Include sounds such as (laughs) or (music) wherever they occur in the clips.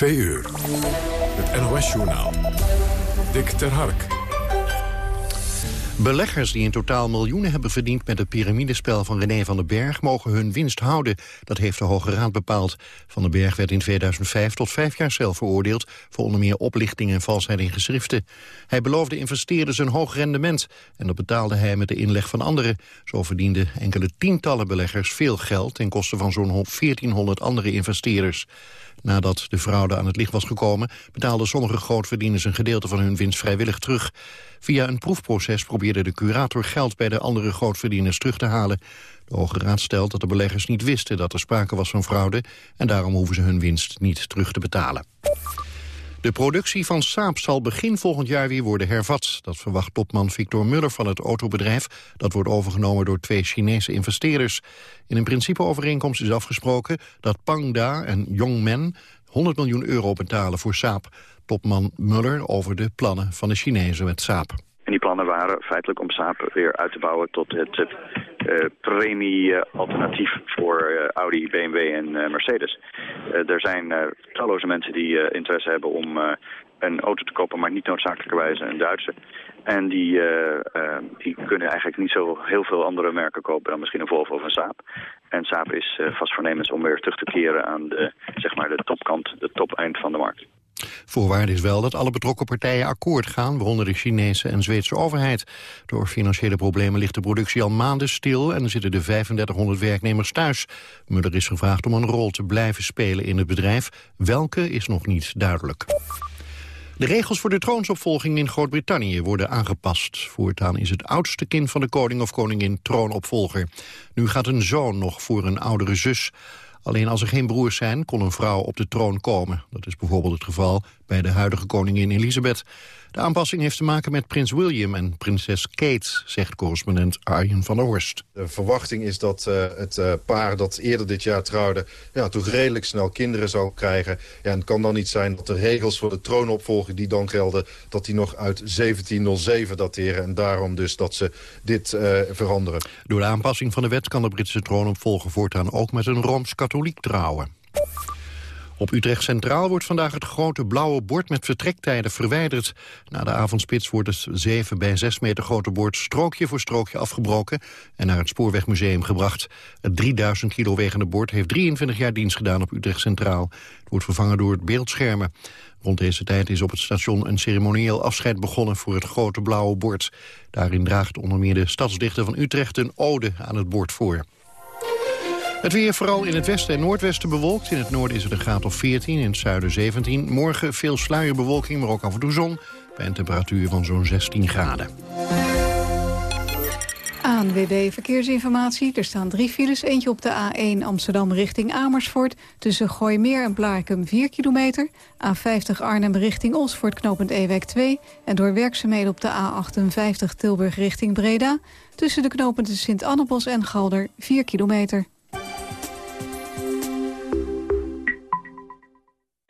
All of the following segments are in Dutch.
Twee uur. Het NOS-journaal. Dick ter Hark. Beleggers die in totaal miljoenen hebben verdiend met het piramidespel van René van den Berg mogen hun winst houden. Dat heeft de Hoge Raad bepaald. Van den Berg werd in 2005 tot vijf jaar cel veroordeeld voor onder meer oplichting en valsheid in geschriften. Hij beloofde investeerders een hoog rendement en dat betaalde hij met de inleg van anderen. Zo verdienden enkele tientallen beleggers veel geld ten koste van zo'n 1400 andere investeerders. Nadat de fraude aan het licht was gekomen... betaalden sommige grootverdieners een gedeelte van hun winst vrijwillig terug. Via een proefproces probeerde de curator geld bij de andere grootverdieners terug te halen. De Hoge Raad stelt dat de beleggers niet wisten dat er sprake was van fraude... en daarom hoeven ze hun winst niet terug te betalen. De productie van Saab zal begin volgend jaar weer worden hervat. Dat verwacht topman Victor Muller van het autobedrijf. Dat wordt overgenomen door twee Chinese investeerders. In een principeovereenkomst is afgesproken dat Pangda en Yongmen 100 miljoen euro betalen voor Saab. Topman Muller over de plannen van de Chinezen met Saab. En die plannen waren feitelijk om Saab weer uit te bouwen tot het uh, premie-alternatief voor uh, Audi, BMW en Mercedes. er zijn talloze mensen die interesse hebben om een auto te kopen, maar niet noodzakelijkerwijs een Duitse. En die, die kunnen eigenlijk niet zo heel veel andere merken kopen dan misschien een Volvo of een Saab. En Saab is vast voornemens om weer terug te keren aan de, zeg maar de topkant, de top-eind van de markt. Voorwaarde is wel dat alle betrokken partijen akkoord gaan... waaronder de Chinese en Zweedse overheid. Door financiële problemen ligt de productie al maanden stil... en zitten de 3500 werknemers thuis. Muller is gevraagd om een rol te blijven spelen in het bedrijf. Welke is nog niet duidelijk. De regels voor de troonsopvolging in Groot-Brittannië worden aangepast. Voortaan is het oudste kind van de koning of koningin troonopvolger. Nu gaat een zoon nog voor een oudere zus. Alleen als er geen broers zijn, kon een vrouw op de troon komen. Dat is bijvoorbeeld het geval bij de huidige koningin Elisabeth. De aanpassing heeft te maken met prins William en prinses Kate, zegt correspondent Arjen van der Horst. De verwachting is dat uh, het uh, paar dat eerder dit jaar trouwde... Ja, toch redelijk snel kinderen zou krijgen. Ja, en het kan dan niet zijn dat de regels voor de troonopvolging die dan gelden... dat die nog uit 1707 dateren en daarom dus dat ze dit uh, veranderen. Door de aanpassing van de wet kan de Britse troonopvolger voortaan ook met een Rooms-Katholiek trouwen. Op Utrecht Centraal wordt vandaag het grote blauwe bord met vertrektijden verwijderd. Na de avondspits wordt het 7 bij 6 meter grote bord strookje voor strookje afgebroken en naar het Spoorwegmuseum gebracht. Het 3000 kilo wegende bord heeft 23 jaar dienst gedaan op Utrecht Centraal. Het wordt vervangen door het beeldschermen. Rond deze tijd is op het station een ceremonieel afscheid begonnen voor het grote blauwe bord. Daarin draagt onder meer de stadsdichter van Utrecht een ode aan het bord voor. Het weer vooral in het westen en noordwesten bewolkt. In het noorden is het een graad of 14, in het zuiden 17. Morgen veel sluierbewolking, maar ook af en toe zon. Bij een temperatuur van zo'n 16 graden. ANWB Verkeersinformatie. Er staan drie files. Eentje op de A1 Amsterdam richting Amersfoort. Tussen Gooimeer en Blarikum 4 kilometer. A50 Arnhem richting Osvoort knooppunt Ewijk 2. En door werkzaamheden op de A58 Tilburg richting Breda. Tussen de knooppunten Sint-Annebos en Galder 4 kilometer.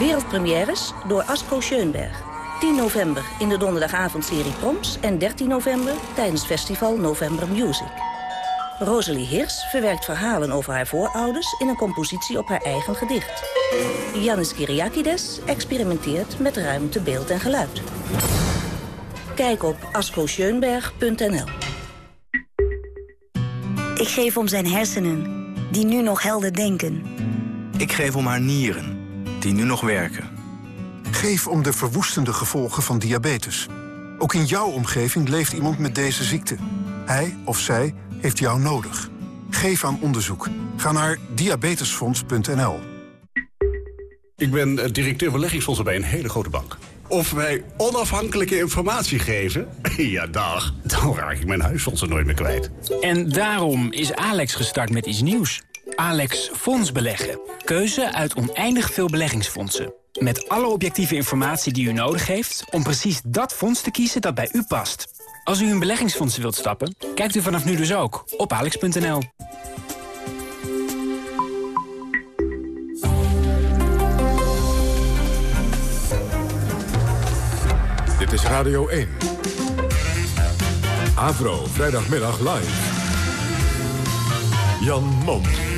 Wereldpremières door Asko Schoenberg. 10 november in de donderdagavondserie Proms en 13 november tijdens festival November Music. Rosalie Hirs verwerkt verhalen over haar voorouders in een compositie op haar eigen gedicht. Janis Kyriakides experimenteert met ruimte, beeld en geluid. Kijk op askosjeunberg.nl Ik geef om zijn hersenen, die nu nog helder denken. Ik geef om haar nieren die nu nog werken. Geef om de verwoestende gevolgen van diabetes. Ook in jouw omgeving leeft iemand met deze ziekte. Hij of zij heeft jou nodig. Geef aan onderzoek. Ga naar diabetesfonds.nl. Ik ben directeur beleggingsfondsen bij een hele grote bank. Of wij onafhankelijke informatie geven? (laughs) Ja, dag. Dan raak ik mijn huisfondsen nooit meer kwijt. En daarom is Alex gestart met iets nieuws. Alex Fonds Beleggen. Keuze uit oneindig veel beleggingsfondsen. Met alle objectieve informatie die u nodig heeft... om precies dat fonds te kiezen dat bij u past. Als u in beleggingsfondsen wilt stappen, kijkt u vanaf nu dus ook op alex.nl. Dit is Radio 1. Avro, vrijdagmiddag live. Jan Mom.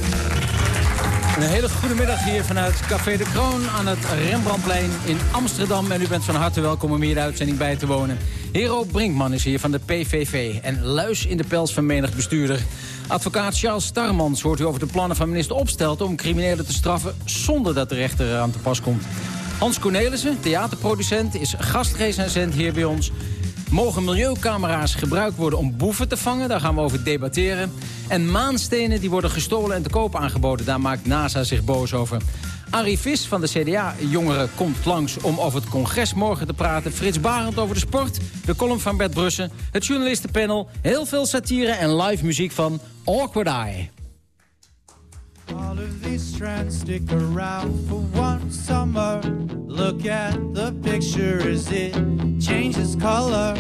Een hele goede middag hier vanuit Café de Kroon aan het Rembrandtplein in Amsterdam. En u bent van harte welkom om hier de uitzending bij te wonen. Hero Brinkman is hier van de PVV en luis in de pels van menig bestuurder. Advocaat Charles Starmans hoort u over de plannen van minister Opstelten... om criminelen te straffen zonder dat de rechter eraan te pas komt. Hans Cornelissen, theaterproducent, is gastrecensent hier bij ons. Mogen milieucamera's gebruikt worden om boeven te vangen? Daar gaan we over debatteren. En maanstenen die worden gestolen en te koop aangeboden. Daar maakt NASA zich boos over. Arie Vis van de CDA-jongeren komt langs om over het congres morgen te praten. Frits Barend over de sport, de column van Bert Brussen, het journalistenpanel... heel veel satire en live muziek van Awkward Eye. All of these trends stick around for one summer. Look at the picture as it changes color.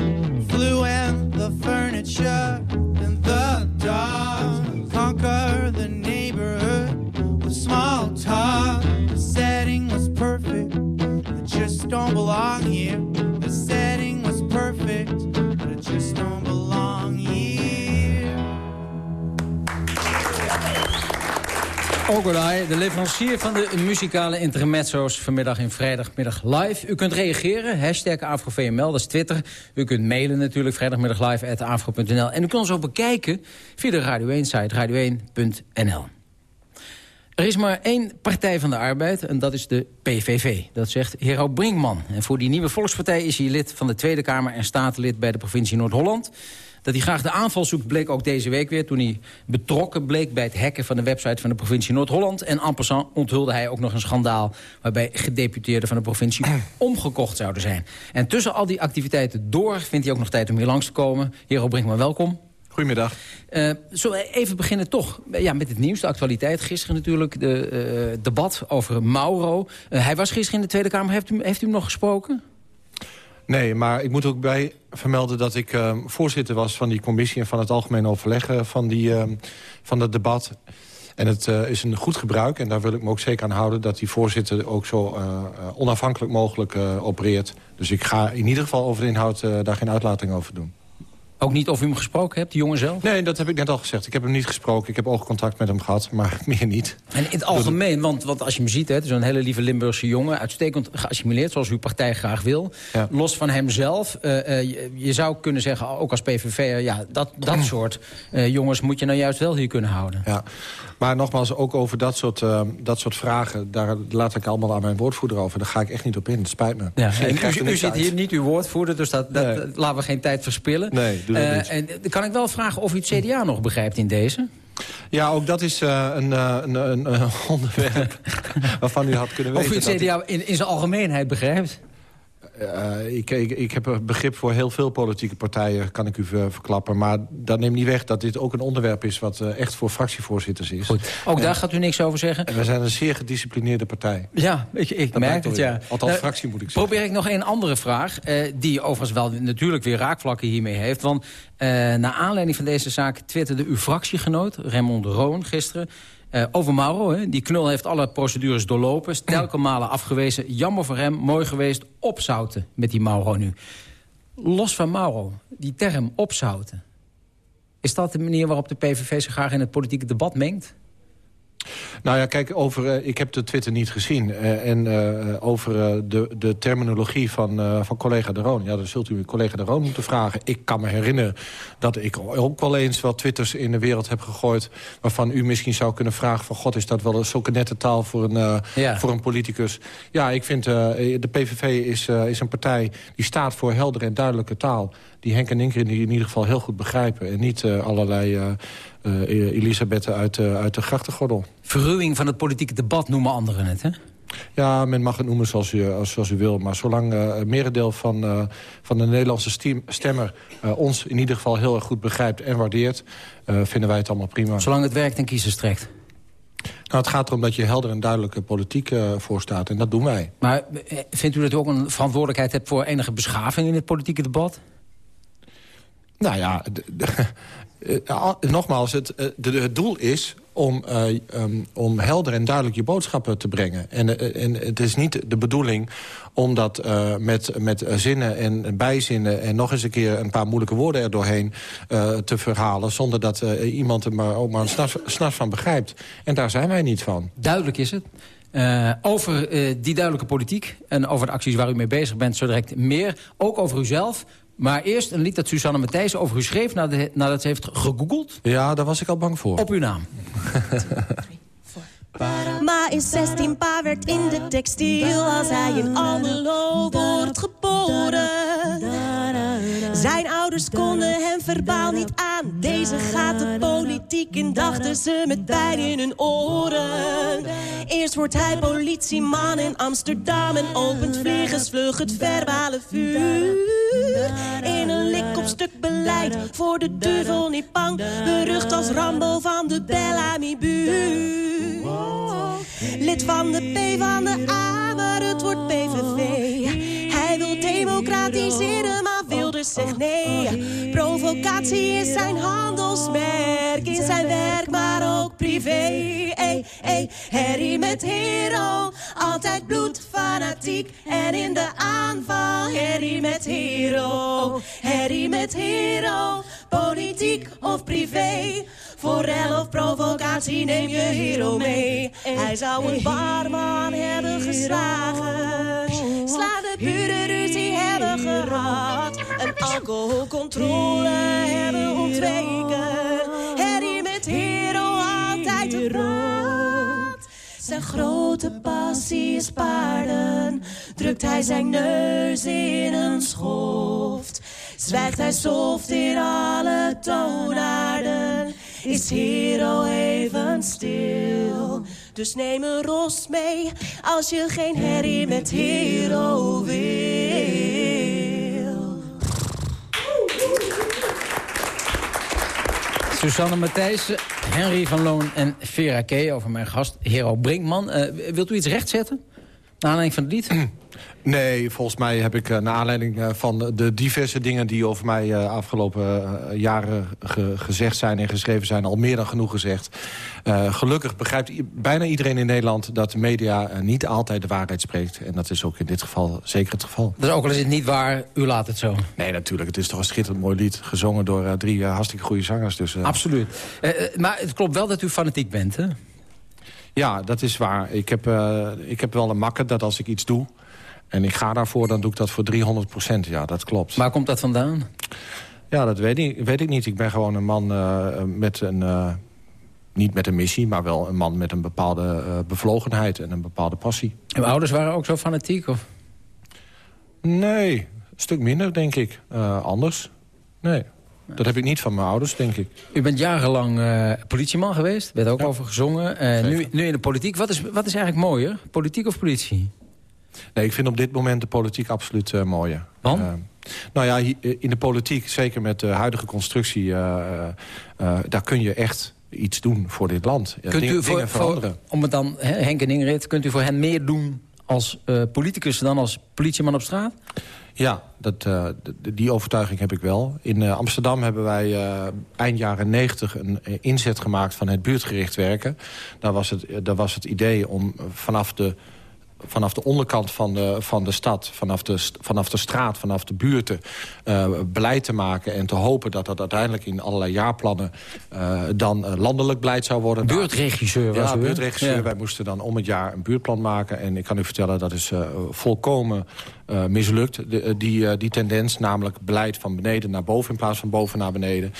Flew and the furniture and the dog conquer the neighborhood with small talk. The setting was perfect, I just don't belong here. The setting De leverancier van de muzikale intermezzo's vanmiddag in vrijdagmiddag live. U kunt reageren, hashtag AfroVML, dat is Twitter. U kunt mailen natuurlijk, vrijdagmiddag live. En u kunt ons ook bekijken via de Radio 1-site, radio1.nl. Er is maar één Partij van de Arbeid en dat is de PVV. Dat zegt Hero Brinkman. En voor die nieuwe Volkspartij is hij lid van de Tweede Kamer... en statenlid bij de provincie Noord-Holland. Dat hij graag de aanval zoekt bleek ook deze week weer... toen hij betrokken bleek bij het hacken van de website van de provincie Noord-Holland. En en passant onthulde hij ook nog een schandaal... waarbij gedeputeerden van de provincie (clears throat) omgekocht zouden zijn. En tussen al die activiteiten door vindt hij ook nog tijd om hier langs te komen. Hero Brinkman, welkom. Goedemiddag. Uh, zullen we even beginnen toch ja, met het nieuws, de actualiteit. Gisteren natuurlijk de uh, debat over Mauro. Uh, hij was gisteren in de Tweede Kamer. Heeft u, heeft u hem nog gesproken? Nee, maar ik moet ook bij vermelden dat ik uh, voorzitter was van die commissie... en van het algemeen overleg van, die, uh, van het debat. En het uh, is een goed gebruik, en daar wil ik me ook zeker aan houden... dat die voorzitter ook zo onafhankelijk mogelijk opereert. Dus ik ga in ieder geval over de inhoud daar geen uitlating over doen. Ook niet of u hem gesproken hebt, die jongen zelf? Nee, dat heb ik net al gezegd. Ik heb hem niet gesproken. Ik heb oogcontact met hem gehad, maar (laughs) meer niet. En in het algemeen, want, want als je hem ziet... het is een hele lieve Limburgse jongen... uitstekend geassimileerd, zoals uw partij graag wil. Ja. Los van hemzelf, uh, uh, je, je, zou kunnen zeggen, ook als PVV'er... ja, dat, dat (clears throat) soort uh, jongens moet je nou juist wel hier kunnen houden. Ja, maar nogmaals, ook over dat soort, dat soort vragen... daar laat ik allemaal aan mijn woordvoerder over. Daar ga ik echt niet op in, het spijt me. Ja, en u, u zit hier niet uw woordvoerder, dus dat, dat, nee. laten we geen tijd verspillen. Nee, uh, en kan ik wel vragen of u het CDA nog begrijpt in deze? Ja, ook dat is uh, een, een, een, een, (laughs) onderwerp waarvan u had kunnen weten... Of u het CDA in, in zijn algemeenheid begrijpt? Uh, ik, ik, ik, heb begrip voor heel veel politieke partijen, kan ik u verklappen. Maar dat neemt niet weg dat dit ook een onderwerp is... wat uh, echt voor fractievoorzitters is. Goed. Ook en, daar gaat u niks over zeggen? En we zijn een zeer gedisciplineerde partij. Ja, ik, ik merk het, ja. Althans, nou, fractie moet ik zeggen. Probeer ik nog een andere vraag... Uh, die overigens wel natuurlijk weer raakvlakken hiermee heeft. Want naar aanleiding van deze zaak twitterde uw fractiegenoot... Raymond de Roon gisteren... Uh, over Mauro, hè. die knul heeft alle procedures doorlopen. Stelke (clears throat) malen afgewezen. Jammer voor hem, mooi geweest. Opzouten met die Mauro nu. Los van Mauro, die term opzouten. Is dat de manier waarop de PVV zich graag in het politieke debat mengt? Nou ja, kijk, over, uh, ik heb de Twitter niet gezien. Uh, en uh, over de, de terminologie van, van collega De Roon... ja, dan zult u collega De Roon moeten vragen. Ik kan me herinneren dat ik ook wel eens wat twitters in de wereld heb gegooid... waarvan u misschien zou kunnen vragen van... god, is dat wel zulke nette taal voor een, ja. voor een politicus? Ja, ik vind, de PVV is, is een partij die staat voor heldere en duidelijke taal... die Henk en Ingrid in ieder geval heel goed begrijpen... en niet allerlei Elisabeth uit, uh, uit de grachtengordel. Verruwing van het politieke debat noemen anderen het, hè? Ja, men mag het noemen zoals u, zoals u wil. Maar zolang uh, het merendeel van, uh, van de Nederlandse steam, stemmer... Uh, ons in ieder geval heel erg goed begrijpt en waardeert... vinden wij het allemaal prima. Zolang het werkt en kiezers trekt? Nou, het gaat erom dat je helder en duidelijke politiek voorstaat. En dat doen wij. Maar vindt u dat u ook een verantwoordelijkheid hebt... voor enige beschaving in het politieke debat? Nou ja, (laughs) nogmaals, het, het doel is om, uh, um, om helder en duidelijk je boodschappen te brengen. En, en het is niet de bedoeling om dat met, met zinnen en bijzinnen... en nog eens een keer een paar moeilijke woorden er doorheen te verhalen... zonder dat iemand er maar, ook maar snas van begrijpt. En daar zijn wij niet van. Duidelijk is het. Over die duidelijke politiek en over de acties waar u mee bezig bent... zo direct meer, ook over uzelf. Maar eerst een lied dat Susanne Matthijs over u schreef... nadat, nadat ze heeft gegoogeld. Ja, daar was ik al bang voor. Op uw naam. (laughs) Ma is 16, pa werkt in de textiel als hij in Almelo wordt geboren. Zijn ouders konden hem verbaal niet aan. Deze gaat de politiek in, dachten ze met pijn in hun oren. Eerst wordt hij politieman in Amsterdam en opent vliegensvlug het verbale vuur. In een lik op stuk beleid, voor de duivel niet bang. Berucht als Rambo van de Bellamy-buurt. Lid van de P van de A, maar het wordt PVV. Hij wil democratiseren, maar Wilders zegt nee. Provocatie is zijn handelsmerk, in zijn werk, maar ook privé. Hey, hey, Harry met hero, altijd bloedfanatiek. En in de aanval, Harry met hero. Harry met hero, politiek of privé. Voor rel of provocatie neem je hero mee. Hij zou een barman hebben geslagen. Sla de buren ruzie hebben gehad. Een alcoholcontrole hebben ontweken. Harry met hero altijd pad. Zijn grote passie is paarden. Drukt hij zijn neus in een schoft. Zwijgt hij soft in alle toonaarden is Hero even stil. Dus neem een ros mee als je geen herrie met Hero wil. Susanne Matthijssen, Henry van Loon en Vera K. over mijn gast Hero Brinkman. Uh, wilt u iets rechtzetten? Naar aanleiding van het lied? (clears throat) Nee, volgens mij heb ik uh, naar aanleiding uh, van de diverse dingen... die over mij uh, afgelopen jaren ge gezegd zijn en geschreven zijn... al meer dan genoeg gezegd. gelukkig begrijpt bijna iedereen in Nederland... dat de media niet altijd de waarheid spreekt. En dat is ook in dit geval zeker het geval. Dus ook al is het niet waar, u laat het zo? Nee, natuurlijk. Het is toch een schitterend mooi lied. Gezongen door drie hartstikke goede zangers. Dus, Absoluut. maar het klopt wel dat u fanatiek bent, hè? Ja, dat is waar. Ik heb, ik heb wel een makker dat als ik iets doe... En ik ga daarvoor, dan doe ik dat voor 300 procent. Ja, dat klopt. Waar komt dat vandaan? Ja, dat weet ik, weet ik niet. Ik ben gewoon een man uh, met een... Uh, niet met een missie, maar wel een man met een bepaalde uh, bevlogenheid en een bepaalde passie. Uw ouders waren ook zo fanatiek? Of? Nee, een stuk minder, denk ik. anders. Nee. Dat heb ik niet van mijn ouders, denk ik. U bent jarenlang politieman geweest, bent ook ja. over gezongen. nu, nu in de politiek. Wat is, wat is eigenlijk mooier, politiek of politie? Nee, ik vind op dit moment de politiek absoluut uh, mooier. Want? Uh, nou ja, in de politiek, zeker met de huidige constructie... Uh, daar kun je echt iets doen voor dit land. Kunt u voor, voor, om het dan, Henk en Ingrid... kunt u voor hen meer doen als politicus dan als politieman op straat? Ja, dat, uh, die overtuiging heb ik wel. In uh, Amsterdam hebben wij uh, eind jaren 90 een inzet gemaakt van het buurtgericht werken. Daar was het, daar was het idee om vanaf de vanaf de onderkant van de, van de stad, vanaf de, vanaf de straat, vanaf de buurten... Uh, beleid te maken en te hopen dat dat uiteindelijk in allerlei jaarplannen... Uh, dan uh, landelijk beleid zou worden. Buurtregisseur was Ja, buurtregisseur. Ja. Wij moesten dan om het jaar een buurtplan maken. En ik kan u vertellen, dat is volkomen mislukt. De, die, die tendens, namelijk beleid van beneden naar boven... in plaats van boven naar beneden...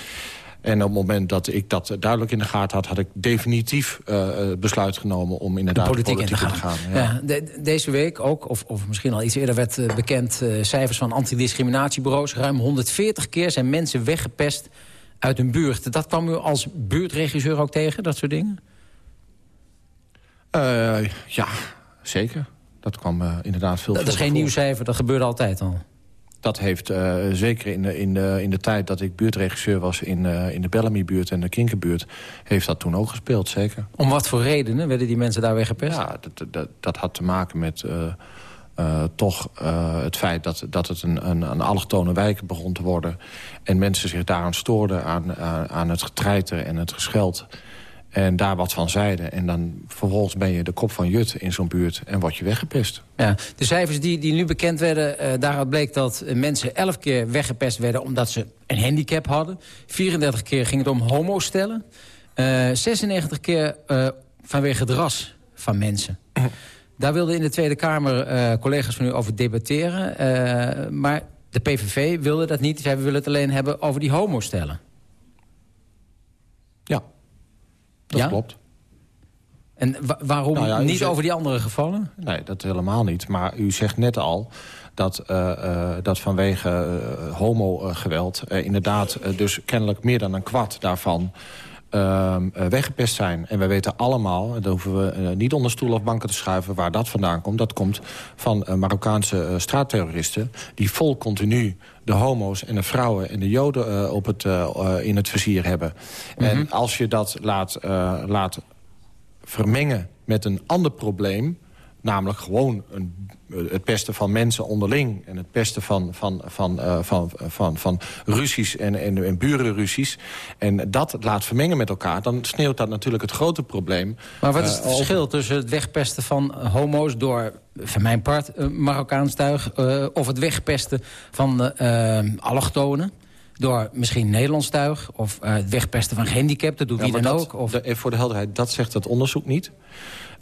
En op het moment dat ik dat duidelijk in de gaten had... had ik definitief uh, besluit genomen om inderdaad de politiek, politiek in te gaan. Ja. ja de, deze week ook, of, of misschien al iets eerder werd uh, bekend... Uh, cijfers van antidiscriminatiebureaus. Ruim 140 keer zijn mensen weggepest uit hun buurt. Dat kwam u als buurtregisseur ook tegen, dat soort dingen? ja, zeker. Dat kwam inderdaad veel Dat is geen nieuw cijfer, dat gebeurde altijd al. Dat heeft uh, zeker in de, in, de, in de tijd dat ik buurtregisseur was... in, uh, in de Bellamy-buurt en de Kinkerbuurt... heeft dat toen ook gespeeld, zeker. Om wat voor redenen werden die mensen daar weggepest? Ja, dat, dat, dat had te maken met... Uh, toch het feit dat, dat het een, een, een allochtone wijk begon te worden... en mensen zich daaraan stoorden aan, aan, aan het getreiter en het gescheld... En daar wat van zeiden. En dan vervolgens ben je de kop van Jut in zo'n buurt en word je weggepest. Ja, de cijfers die, die nu bekend werden, uh, daaruit bleek dat mensen elf keer weggepest werden... omdat ze een handicap hadden. 34 keer ging het om homostellen. Uh, 96 keer uh, vanwege het ras van mensen. Daar wilden in de Tweede Kamer collega's van u over debatteren. Maar de PVV wilde dat niet. Zij willen het alleen hebben over die homostellen. Ja, dat ja? klopt. En wa waarom Nou ja, niet zegt- over die andere gevallen? Nee, dat helemaal niet. Maar u zegt net al dat, eh, eh, dat vanwege eh, homogeweld... inderdaad dus kennelijk meer dan een kwart daarvan... ehm, eh, weggepest zijn. En wij weten allemaal, daar hoeven we eh, niet onder stoel of banken te schuiven... waar dat vandaan komt. Dat komt van eh, Marokkaanse straatterroristen... die vol continu de homo's en de vrouwen en de joden op het, in het vizier hebben. En als je dat laat, laat vermengen met een ander probleem... namelijk gewoon een, het pesten van mensen onderling... en het pesten van, van, van, eh, van, van, van ruzies en, en, en burenruzies... en dat laat vermengen met elkaar... dan sneeuwt dat natuurlijk het grote probleem. Maar wat is het eh, over- verschil tussen het wegpesten van homo's... door, van mijn part, Marokkaans tuig... eh, of het wegpesten van eh, eh, allochtonen... door misschien Nederlands tuig... of eh, het wegpesten van gehandicapten, doet Ja, wie dan dat- ook. Of... de- eh, voor de helderheid, dat zegt het onderzoek niet.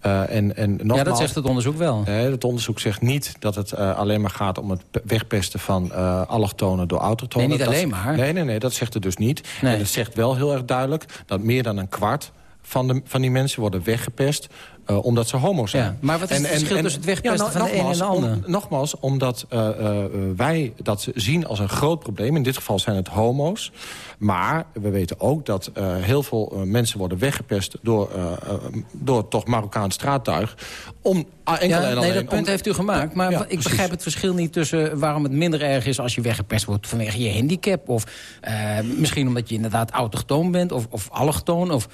Eh, en, en nogmaals, ja, dat zegt het onderzoek wel. Nee, het onderzoek zegt niet dat het eh, alleen maar gaat om het pe- wegpesten van eh allochtonen door autotonen. Nee, niet Dat- alleen maar. Nee, nee, nee, dat zegt het dus niet. Nee. En het zegt wel heel erg duidelijk dat meer dan een kwart van, de, van die mensen worden weggepest eh, omdat ze homo zijn. Ja, maar wat is het verschil tussen het wegpesten van de een en de nogmaals, ander? om- nogmaals, omdat eh, eh, wij dat zien als een groot probleem. In dit geval zijn het homo's. Maar we weten ook dat heel veel mensen worden weggepest... door, door toch Marokkaans straattuig. Om, ah, enkel Ja, en nee, alleen dat punt om- heeft u gemaakt. Maar Ja, ik precies. begrijp het verschil niet tussen waarom het minder erg is... als je weggepest wordt vanwege je handicap. Of misschien omdat je inderdaad autochtoon bent of, of allochtoon. Of,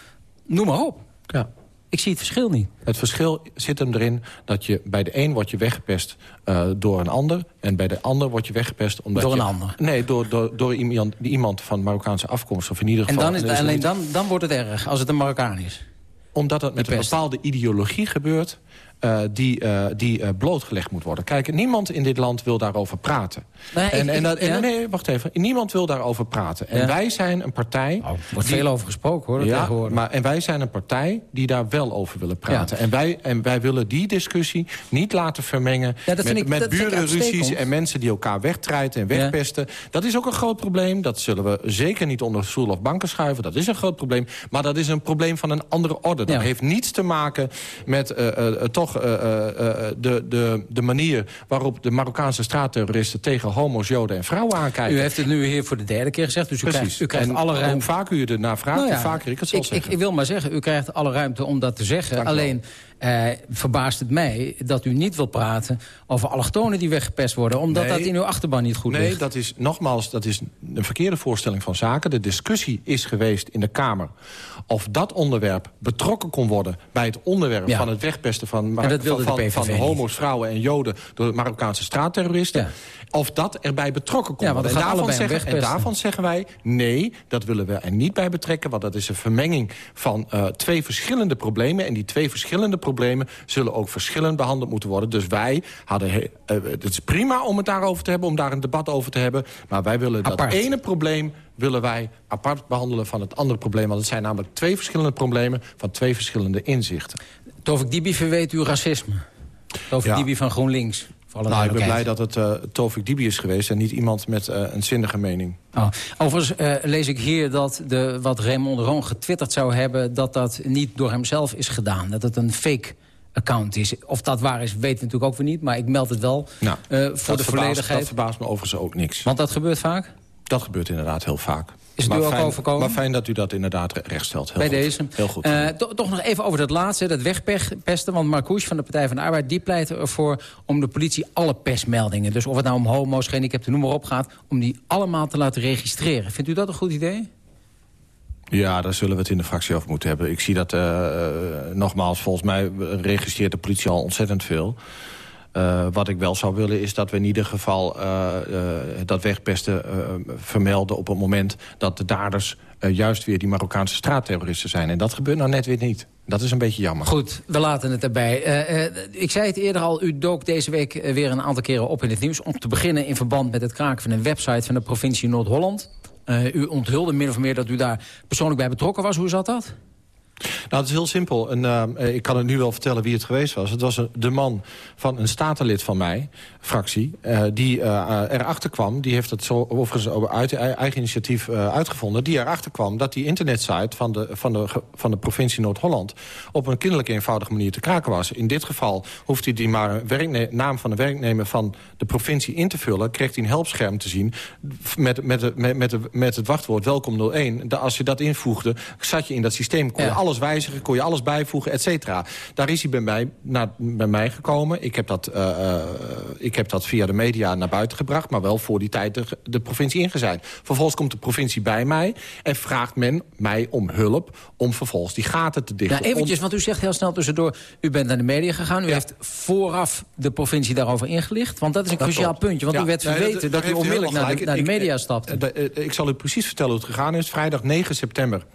noem maar op. Ja. Ik zie het verschil niet. Het verschil zit hem erin dat je bij de een wordt je weggepest eh, door een ander... en bij de ander wordt je weggepest omdat Door je... een ander? Nee, door, door, door iemand, iemand van Marokkaanse afkomst. Of in ieder En geval... dan, is, en alleen dan, dan wordt het erg, als het een Marokkaan is. Omdat het met een bepaalde ideologie gebeurt... eh, die, eh, die eh, blootgelegd moet worden. Kijk, niemand in dit land wil daarover praten. Nee, en, ik- en, ik- dat- en- ja. nee, wacht even. Niemand wil daarover praten. En Ja. wij zijn een partij... Er wordt die- veel over gesproken, hoor. ja, maar, en wij zijn een partij die daar wel over willen praten. En, wij, en wij willen die discussie niet laten vermengen... Met, ik- met burenruzies en mensen die elkaar wegtreiten en wegpesten. Dat is ook een groot probleem. Dat zullen we zeker niet onder stoel of banken schuiven. Dat is een groot probleem. Maar dat is een probleem van een andere orde. Dat heeft niets te maken met toch eh, eh, eh, de, de, de manier... waarop de Marokkaanse straatterroristen tegen homo's, joden en vrouwen aankijken. U heeft het nu hier voor de derde keer gezegd, dus u Precies. krijgt, u krijgt en alle ruimte. hoe vaker u ernaar vraagt, Nou ja, hoe vaker ik het zal ik, ik, zeggen. ik wil maar zeggen, u krijgt alle ruimte om dat te zeggen. Alleen eh, verbaast het mij dat u niet wil praten over allochtonen die weggepest worden. Omdat Nee. dat in uw achterban niet goed Nee, ligt. dat is nogmaals dat is een verkeerde voorstelling van zaken. De discussie is geweest in de Kamer of dat onderwerp betrokken kon worden bij het onderwerp Ja. van het wegpesten van, van, van, homo's, vrouwen en joden door Marokkaanse straatterroristen. Ja. Of dat erbij betrokken kon Ja, want worden. En daarvan, zeggen, en daarvan zeggen wij, nee, dat willen we er niet bij betrekken. Want dat is een vermenging van eh, twee verschillende problemen. En die twee verschillende problemen zullen ook verschillend behandeld moeten worden. Dus wij hadden... he- eh, het is prima om het daarover te hebben, om daar een debat over te hebben. Maar wij willen dat ene probleem willen wij apart behandelen van het andere probleem. Want het zijn namelijk twee verschillende problemen van twee verschillende inzichten. Tovik Dibi verweet u racisme. Tovik Ja. Dibi van GroenLinks. Nou, ik ben blij dat het eh Tovik Dibi is geweest... en niet iemand met eh, een zinnige mening. Oh. Overigens eh, lees ik hier dat de, wat Raymond Roon getwitterd zou hebben... dat dat niet door hemzelf is gedaan. Dat het een fake account is. Of dat waar is, weten we natuurlijk ook weer niet. Maar ik meld het wel Nou, voor de verbaast- volledigheid. Dat verbaast me overigens ook niks. Want dat gebeurt vaak? Dat gebeurt inderdaad heel vaak. Is het maar u ook fijn, overkomen? Maar fijn dat u dat inderdaad rechtstelt. Heel bij goed. deze. Heel goed. Eh, to- toch nog even over dat laatste, dat wegpesten. Want Marcouch van de Partij van de Arbeid... die pleit ervoor om de politie alle persmeldingen... dus of het nou om homo's, gehandicapten, noem maar op gaat... om die allemaal te laten registreren. Vindt u dat een goed idee? Ja, daar zullen we het in de fractie over moeten hebben. Ik zie dat, eh, eh, nogmaals, volgens mij registreert de politie al ontzettend veel. Eh, wat ik wel zou willen is dat we in ieder geval eh, eh, dat wegpesten vermelden... op het moment dat de daders juist weer die Marokkaanse straatterroristen zijn. En dat gebeurt nou net weer niet. Dat is een beetje jammer. Goed, we laten het erbij. Ik zei het eerder al, u dook deze week weer een aantal keren op in het nieuws. Om te beginnen in verband met het kraken van een website van de provincie Noord-Holland. U onthulde min of meer dat u daar persoonlijk bij betrokken was. Hoe zat dat? Nou, het is heel simpel. En, eh, ik kan het nu wel vertellen wie het geweest was. Het was de man van een statenlid van mij, fractie... eh, die eh, erachter kwam, die heeft het zo overigens over uit, eigen initiatief eh, uitgevonden... die erachter kwam dat die internetsite van de, van de, van de provincie Noord-Holland... op een kinderlijk eenvoudige manier te kraken was. In dit geval hoeft hij die maar naam van de werknemer van de provincie in te vullen... kreeg hij een helpscherm te zien met, met, de- met, met, de- met het wachtwoord welkom 01. Da- Als je dat invoegde, zat je in dat systeem, kon je alles wijzigen, kon je alles bijvoegen, et cetera. Daar is hij bij mij, naar, bij mij gekomen. Ik heb, dat, eh, eh, ik heb dat via de media naar buiten gebracht... maar wel voor die tijd de, de provincie ingezijn. Vervolgens komt de provincie bij mij en vraagt men mij om hulp... om vervolgens die gaten te dichten. Nou, eventjes, Om- want u zegt heel snel tussendoor... u bent naar de media gegaan, u heeft vooraf de provincie daarover ingelicht. Want dat is een Dat cruciaal klopt. puntje, want Ja, u werd nee, verweten... dat, u onmiddellijk naar de, naar media ik- stapte. eh, Ik zal u precies vertellen hoe het gegaan is. Vrijdag 9 september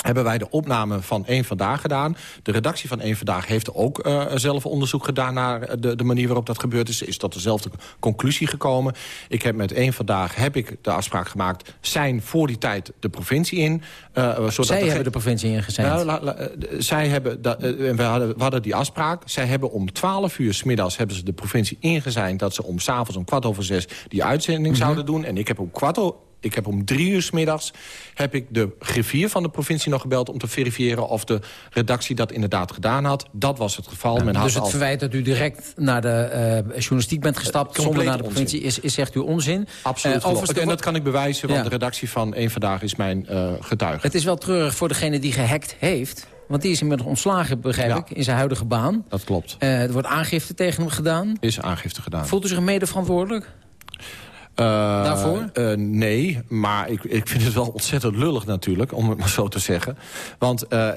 hebben wij de opname van één Vandaag gedaan. De redactie van één Vandaag heeft ook eh, zelf onderzoek gedaan... naar de, de manier waarop dat gebeurd is. Is tot dezelfde conclusie gekomen. Ik heb met één Vandaag heb ik de afspraak gemaakt... zijn voor die tijd de provincie in. eh, zodat Zij hebben de provincie ingezet. nou, la- la- eh, zij hebben, da- en we, hadden, we hadden die afspraak. Zij hebben om 12 uur 's middags hebben ze de provincie ingezeind... dat ze om s'avonds om kwart over zes die uitzending Mhm. zouden doen. En ik heb om kwart over... Ik heb om drie uur 's middags heb ik de griffier van de provincie nog gebeld... om te verifiëren of de redactie dat inderdaad gedaan had. Dat was het geval. Men had dus het al- verwijt dat u direct naar de eh, journalistiek bent gestapt... complete zonder naar de onzin. provincie, is, is zegt u onzin. Absoluut Eh, En dat kan ik bewijzen, want Ja. de redactie van één Vandaag is mijn eh, getuige. Het is wel treurig voor degene die gehackt heeft. Want die is inmiddels ontslagen, begrijp Ja. ik, in zijn huidige baan. Dat klopt. Eh, er wordt aangifte tegen hem gedaan. Is aangifte gedaan. Voelt u zich mede verantwoordelijk? Eh, Daarvoor? eh, nee, maar ik, ik vind het wel ontzettend lullig natuurlijk, om het maar zo te zeggen. Want eh,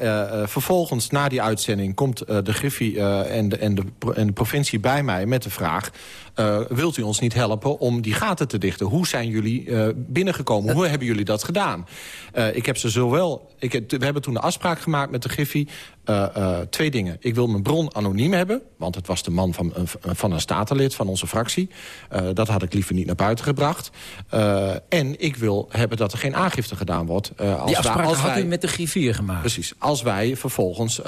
vervolgens, na die uitzending, komt de Griffie en, de, en, de, en de provincie bij mij met de vraag... eh, wilt u ons niet helpen om die gaten te dichten? Hoe zijn jullie eh, binnengekomen? Hoe hebben jullie dat gedaan? Eh, ik heb ze zowel... Ik heb, we hebben toen een afspraak gemaakt met de Griffie. twee dingen. Ik wil mijn bron anoniem hebben. Want het was de man van, een- van een statenlid van onze fractie. Dat had ik liever niet naar buiten gebracht. En ik wil hebben dat er geen aangifte gedaan wordt. als Die wij- afspraak als had wij- u met de griffier gemaakt. Precies. Als wij vervolgens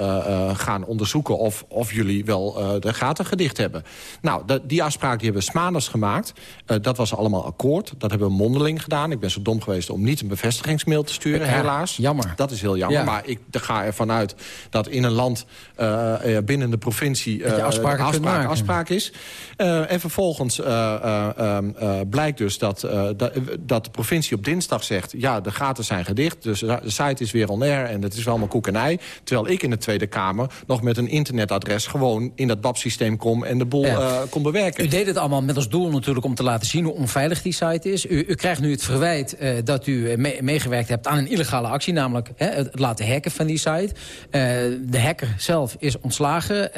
gaan onderzoeken of, of jullie wel de gaten gedicht hebben. Nou, die afspraak die hebben we maandags gemaakt. Eh, dat was allemaal akkoord. Dat hebben we mondeling gedaan. Ik ben zo dom geweest om niet een bevestigingsmail te sturen, Ja, helaas. jammer. Dat is heel jammer. Ja. Maar ik ga ervan uit dat in een land eh, eh, binnen de provincie... Eh, kunt afspraak, afspraak is. Eh, en vervolgens eh, eh, ehm, eh, blijkt dus dat, eh, dat, dat de provincie op dinsdag zegt... ja, de gaten zijn gedicht, dus de site is weer on air... en het is wel allemaal koek en ei. Terwijl ik in de Tweede Kamer nog met een internetadres... gewoon in dat BAP-systeem kom en de boel Ja. eh, kon bewerken. Deed het allemaal met als doel natuurlijk om te laten zien hoe onveilig die site is. U, u krijgt nu het verwijt eh, dat u eh, mee- meegewerkt hebt aan een illegale actie... namelijk hè, het laten hacken van die site. Eh, de hacker zelf is ontslagen.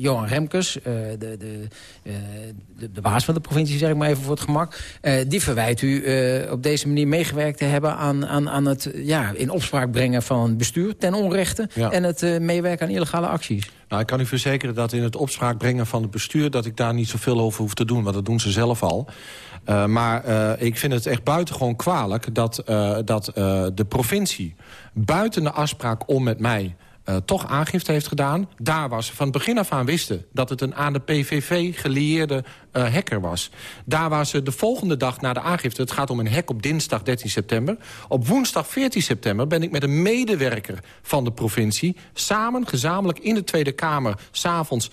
Johan Remkes, de, de, de, de baas van de provincie, zeg ik maar even voor het gemak... die verwijt u op deze manier meegewerkt te hebben... aan, aan, aan het ja, in opspraak brengen van bestuur ten onrechte... Ja. en het meewerken aan illegale acties. Nou, ik kan u verzekeren dat in het opspraak brengen van het bestuur... dat ik daar niet zoveel over hoef te doen, want dat doen ze zelf al. Eh, maar eh, ik vind het echt buitengewoon kwalijk dat, eh, dat de provincie... buiten de afspraak om met mij eh, toch aangifte heeft gedaan. Daar was van begin af aan wisten dat het een aan de PVV gelieerde eh, hacker was. Daar waar ze de volgende dag na de aangifte... het gaat om een hack op dinsdag 13 september. Op woensdag 14 september ben ik met een medewerker van de provincie... samen, gezamenlijk in de Tweede Kamer, s'avonds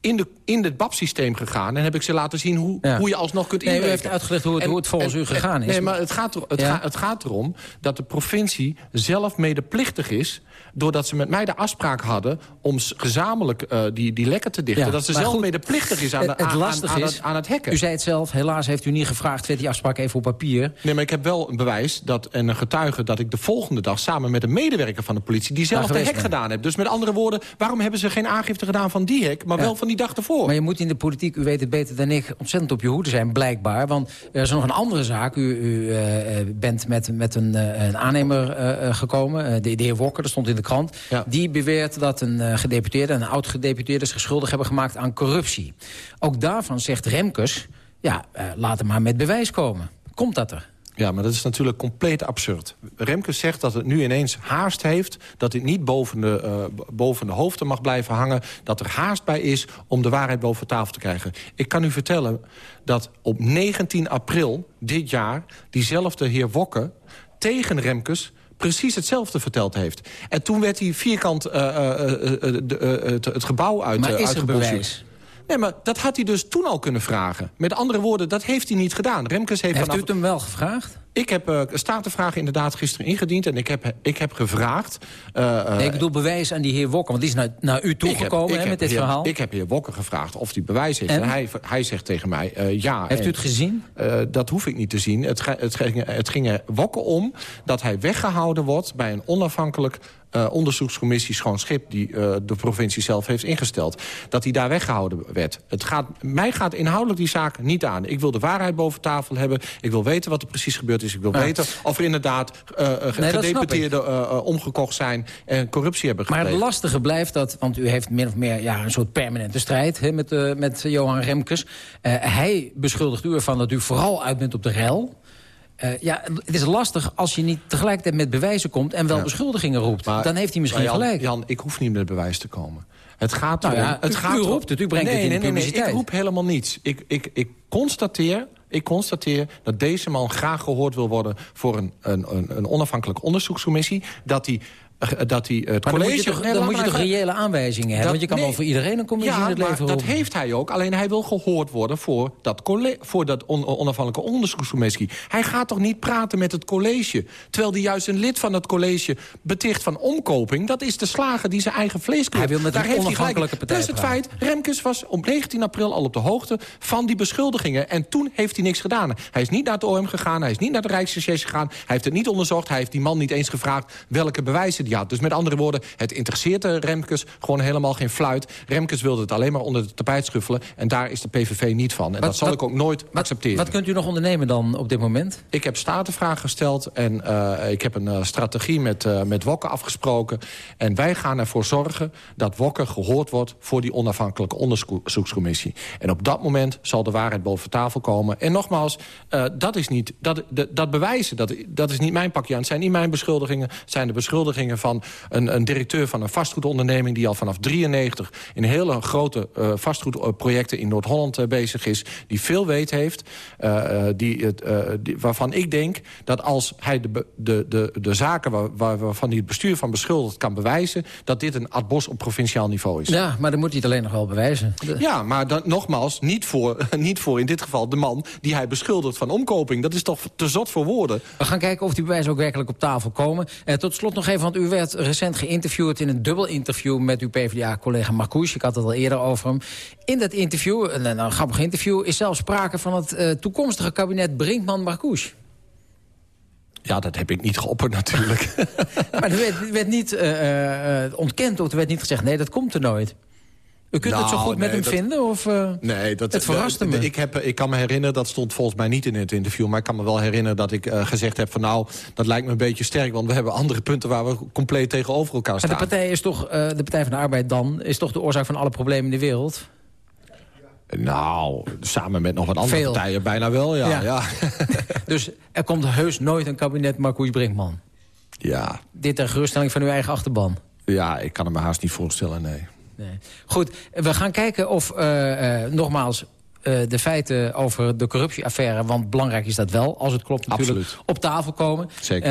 in, de, in het BAP-systeem gegaan... en heb ik ze laten zien hoe, Ja. hoe je alsnog kunt Nee, u heeft uitgelegd hoe het- hoe het volgens u gegaan is. Nee, maar het gaat, er, het, Ja. gaat, het gaat erom dat de provincie zelf medeplichtig is... doordat ze met mij de afspraak hadden om gezamenlijk eh, die, die lekken te dichten... Ja, dat ze zelf goed, medeplichtig is aan, de, het, het aan, het, aan het hekken. U zei het zelf, helaas heeft u niet gevraagd... werd die afspraak even op papier. Nee, maar ik heb wel een bewijs dat, en een getuige... dat ik de volgende dag samen met een medewerker van de politie... die zelf de hek gedaan heb. Dus met andere woorden, waarom hebben ze geen aangifte gedaan van die hek... maar Ja. wel van die dag ervoor? Maar je moet in de politiek, u weet het beter dan ik... ontzettend op je hoede zijn, blijkbaar. Want er is nog een andere zaak. U, u eh, eh, bent met, met een, eh, een aannemer gekomen, de, de heer Wokker, dat stond in de krant. Die beweert dat een gedeputeerde, een oud-gedeputeerde... zich schuldig hebben gemaakt aan corruptie. Ook daarvan zegt Remkes, ja, laat hem maar met bewijs komen. Komt dat er? Ja, maar dat is natuurlijk compleet absurd. Remkes zegt dat het nu ineens haast heeft... dat dit niet boven de, eh, boven de hoofden mag blijven hangen... dat er haast bij is om de waarheid boven tafel te krijgen. Ik kan u vertellen dat op 19 april dit jaar... diezelfde heer Wokke tegen Remkes precies hetzelfde verteld heeft. En toen werd hij vierkant eh, eh, het, gebouw uit Maar is er bewijs? Nee, maar dat had hij dus toen al kunnen vragen. Met andere woorden, dat heeft hij niet gedaan. Remkes heeft, Heeft vanaf... u het hem wel gevraagd? Ik heb uh, statenvragen inderdaad gisteren ingediend... en ik heb, ik heb gevraagd... Uh, uh, nee, ik bedoel bewijs aan die heer Wokker, want die is naar, naar u toegekomen met dit heer, verhaal. Ik heb heer Wokker gevraagd of hij bewijs heeft. En? En, hij, hij zegt tegen mij uh, ja. Heeft en, u het gezien? Dat hoef ik niet te zien. Het, het, ging, het ging er Wokker om dat hij weggehouden wordt... bij een onafhankelijk uh, onderzoekscommissie Schoon Schip... die uh, de provincie zelf heeft ingesteld. Dat hij daar weggehouden werd. Het gaat, mij gaat inhoudelijk die zaak niet aan. Ik wil de waarheid boven tafel hebben. Ik wil weten wat er precies gebeurd is. Ik wil Ja. weten of er inderdaad uh, Nee, gedeputeerden uh, omgekocht zijn... en corruptie hebben Maar gepleegd. het lastige blijft dat, want u heeft min of meer ja, een soort permanente strijd hè, met, met Johan Remkes. Hij beschuldigt u ervan dat u vooral uit bent op de rel. Uh, ja, het is lastig als je niet tegelijkertijd met bewijzen komt... en wel Ja. beschuldigingen roept. Maar- Dan heeft hij misschien maar Jan, gelijk. Jan, ik hoef niet met bewijs te komen. Het gaat Nou ja, het u- gaat u erom- roept het, u brengt nee, het in nee, de nee, nee, publiciteit. ik roep helemaal niets. Ik, ik, ik constateer... Ik constateer dat deze man graag gehoord wil worden... voor een, een, een, onafhankelijke onderzoekscommissie. Dat hij, dat hij het Maar dan college... moet je toch, Nee, dan moet je toch reële aanwijzingen hebben? Dat- Want je kan nee. wel voor iedereen een commissie ja, in het maar leven dat roepen. heeft hij ook. Alleen hij wil gehoord worden voor dat, voor dat on- onafhankelijke onderzoekscommissie. Hij gaat toch niet praten met het college... terwijl hij juist een lid van het college beticht van omkoping. Dat is de slager die zijn eigen vlees koopt. Hij wil met Daar heeft onafhankelijke partij Plus het feit, Remkes was op 19 april al op de hoogte... van die beschuldigingen. En toen heeft hij niks gedaan. Hij is niet naar het OM gegaan, hij is niet naar de Rijksrecherche gegaan... hij heeft het niet onderzocht, hij heeft die man niet eens gevraagd... welke bewijzen had. Dus met andere woorden, het interesseert de Remkes gewoon helemaal geen fluit. Remkes wilde het alleen maar onder de tapijt schuffelen... en daar is de PVV niet van. En Wat- dat zal wat- ik ook nooit accepteren. Wat kunt u nog ondernemen dan op dit moment? Ik heb statenvragen gesteld en eh, ik heb een eh, strategie met, eh met Wokke afgesproken. En wij gaan ervoor zorgen dat Wokke gehoord wordt... voor die onafhankelijke onderzoekscommissie. En op dat moment zal de waarheid boven tafel komen. En nogmaals, dat, is niet, dat, dat, dat bewijzen, dat, dat is niet mijn pakje aan. Het zijn niet mijn beschuldigingen. Het zijn de beschuldigingen van een, een directeur van een vastgoedonderneming... die al vanaf 93 in hele grote eh, vastgoedprojecten in Noord-Holland eh, bezig is. Die veel weet heeft. eh, die het, die, waarvan ik denk dat als hij de, de, de, de zaken waar, waar, waarvan hij het bestuur van beschuldigd kan bewijzen... dat dit een ad bos op provinciaal niveau is. Ja, maar dan moet hij het alleen nog wel bewijzen. De- Ja, maar dan, nogmaals, niet voor, (laughs) niet voor in dit geval de man die hij beschuldigt van omkoping. Dat is toch te zot voor woorden. We gaan kijken of die bewijzen ook werkelijk op tafel komen. Tot slot nog even, want u werd recent geïnterviewd... in een dubbel interview met uw PvdA-collega Marcouch. Ik had het al eerder over hem. In dat interview, een, een, een grappig interview... is zelfs sprake van het eh, toekomstige kabinet Brinkman-Marcouch. Ja, dat heb ik niet geopperd natuurlijk. (laughs) maar er werd, werd niet eh, eh, ontkend, of er werd niet gezegd... nee, dat komt er nooit. U kunt het zo Nou, goed met hem dat- vinden? Of, eh, Nee, dat, Het verraste dat- me. Ik, heb, ik kan me herinneren, dat stond volgens mij niet in het interview... maar ik kan me wel herinneren dat ik eh, gezegd heb van... nou, dat lijkt me een beetje sterk... want we hebben andere punten waar we compleet tegenover elkaar Maar staan. de partij is toch, eh, de Partij van de Arbeid dan... is toch de oorzaak van alle problemen in de wereld? Nou, samen met nog wat andere Veel. partijen bijna wel, ja. Ja. ja. (laughs) Dus er komt heus nooit een kabinet Marcouch-Brinkman. ja. Dit ter geruststelling van uw eigen achterban. Ja, ik kan het me haast niet voorstellen, nee. Nee. Goed, we gaan kijken of, eh, eh, nogmaals... eh, de feiten over de corruptieaffaire... want belangrijk is dat wel, als het klopt natuurlijk, Absoluut. op tafel komen. Zeker.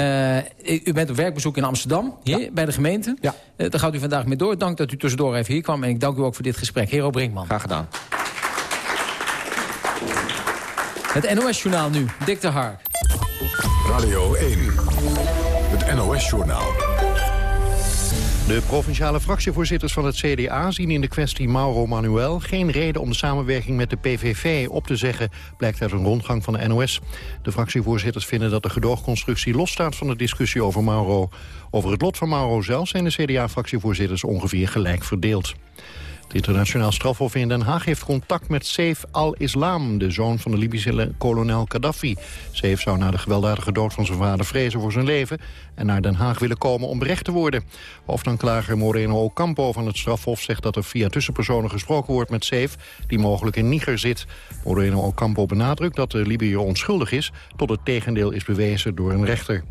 Eh, u bent op werkbezoek in Amsterdam, hier, bij de gemeente. Ja. Eh, daar gaat u vandaag mee door. Dank dat u tussendoor even hier kwam. En ik dank u ook voor dit gesprek. Hero Brinkman. Graag gedaan. Het NOS-journaal nu, Dick de Hark. Radio 1. Het NOS-journaal. De provinciale fractievoorzitters van het CDA zien in de kwestie Mauro Manuel geen reden om de samenwerking met de PVV op te zeggen, blijkt uit een rondgang van de NOS. De fractievoorzitters vinden dat de gedoogconstructie losstaat van de discussie over Mauro. Over het lot van Mauro zelf zijn de CDA-fractievoorzitters ongeveer gelijk verdeeld. Het internationaal strafhof in Den Haag heeft contact met Saif al-Islam... de zoon van de Libische kolonel Gaddafi. Saif zou na de gewelddadige dood van zijn vader vrezen voor zijn leven... en naar Den Haag willen komen om berecht te worden. Hoofdaanklager Moreno Ocampo van het strafhof zegt dat er via tussenpersonen gesproken wordt met Saif... die mogelijk in Niger zit. Moreno Ocampo benadrukt dat de Libiër onschuldig is... tot het tegendeel is bewezen door een rechter.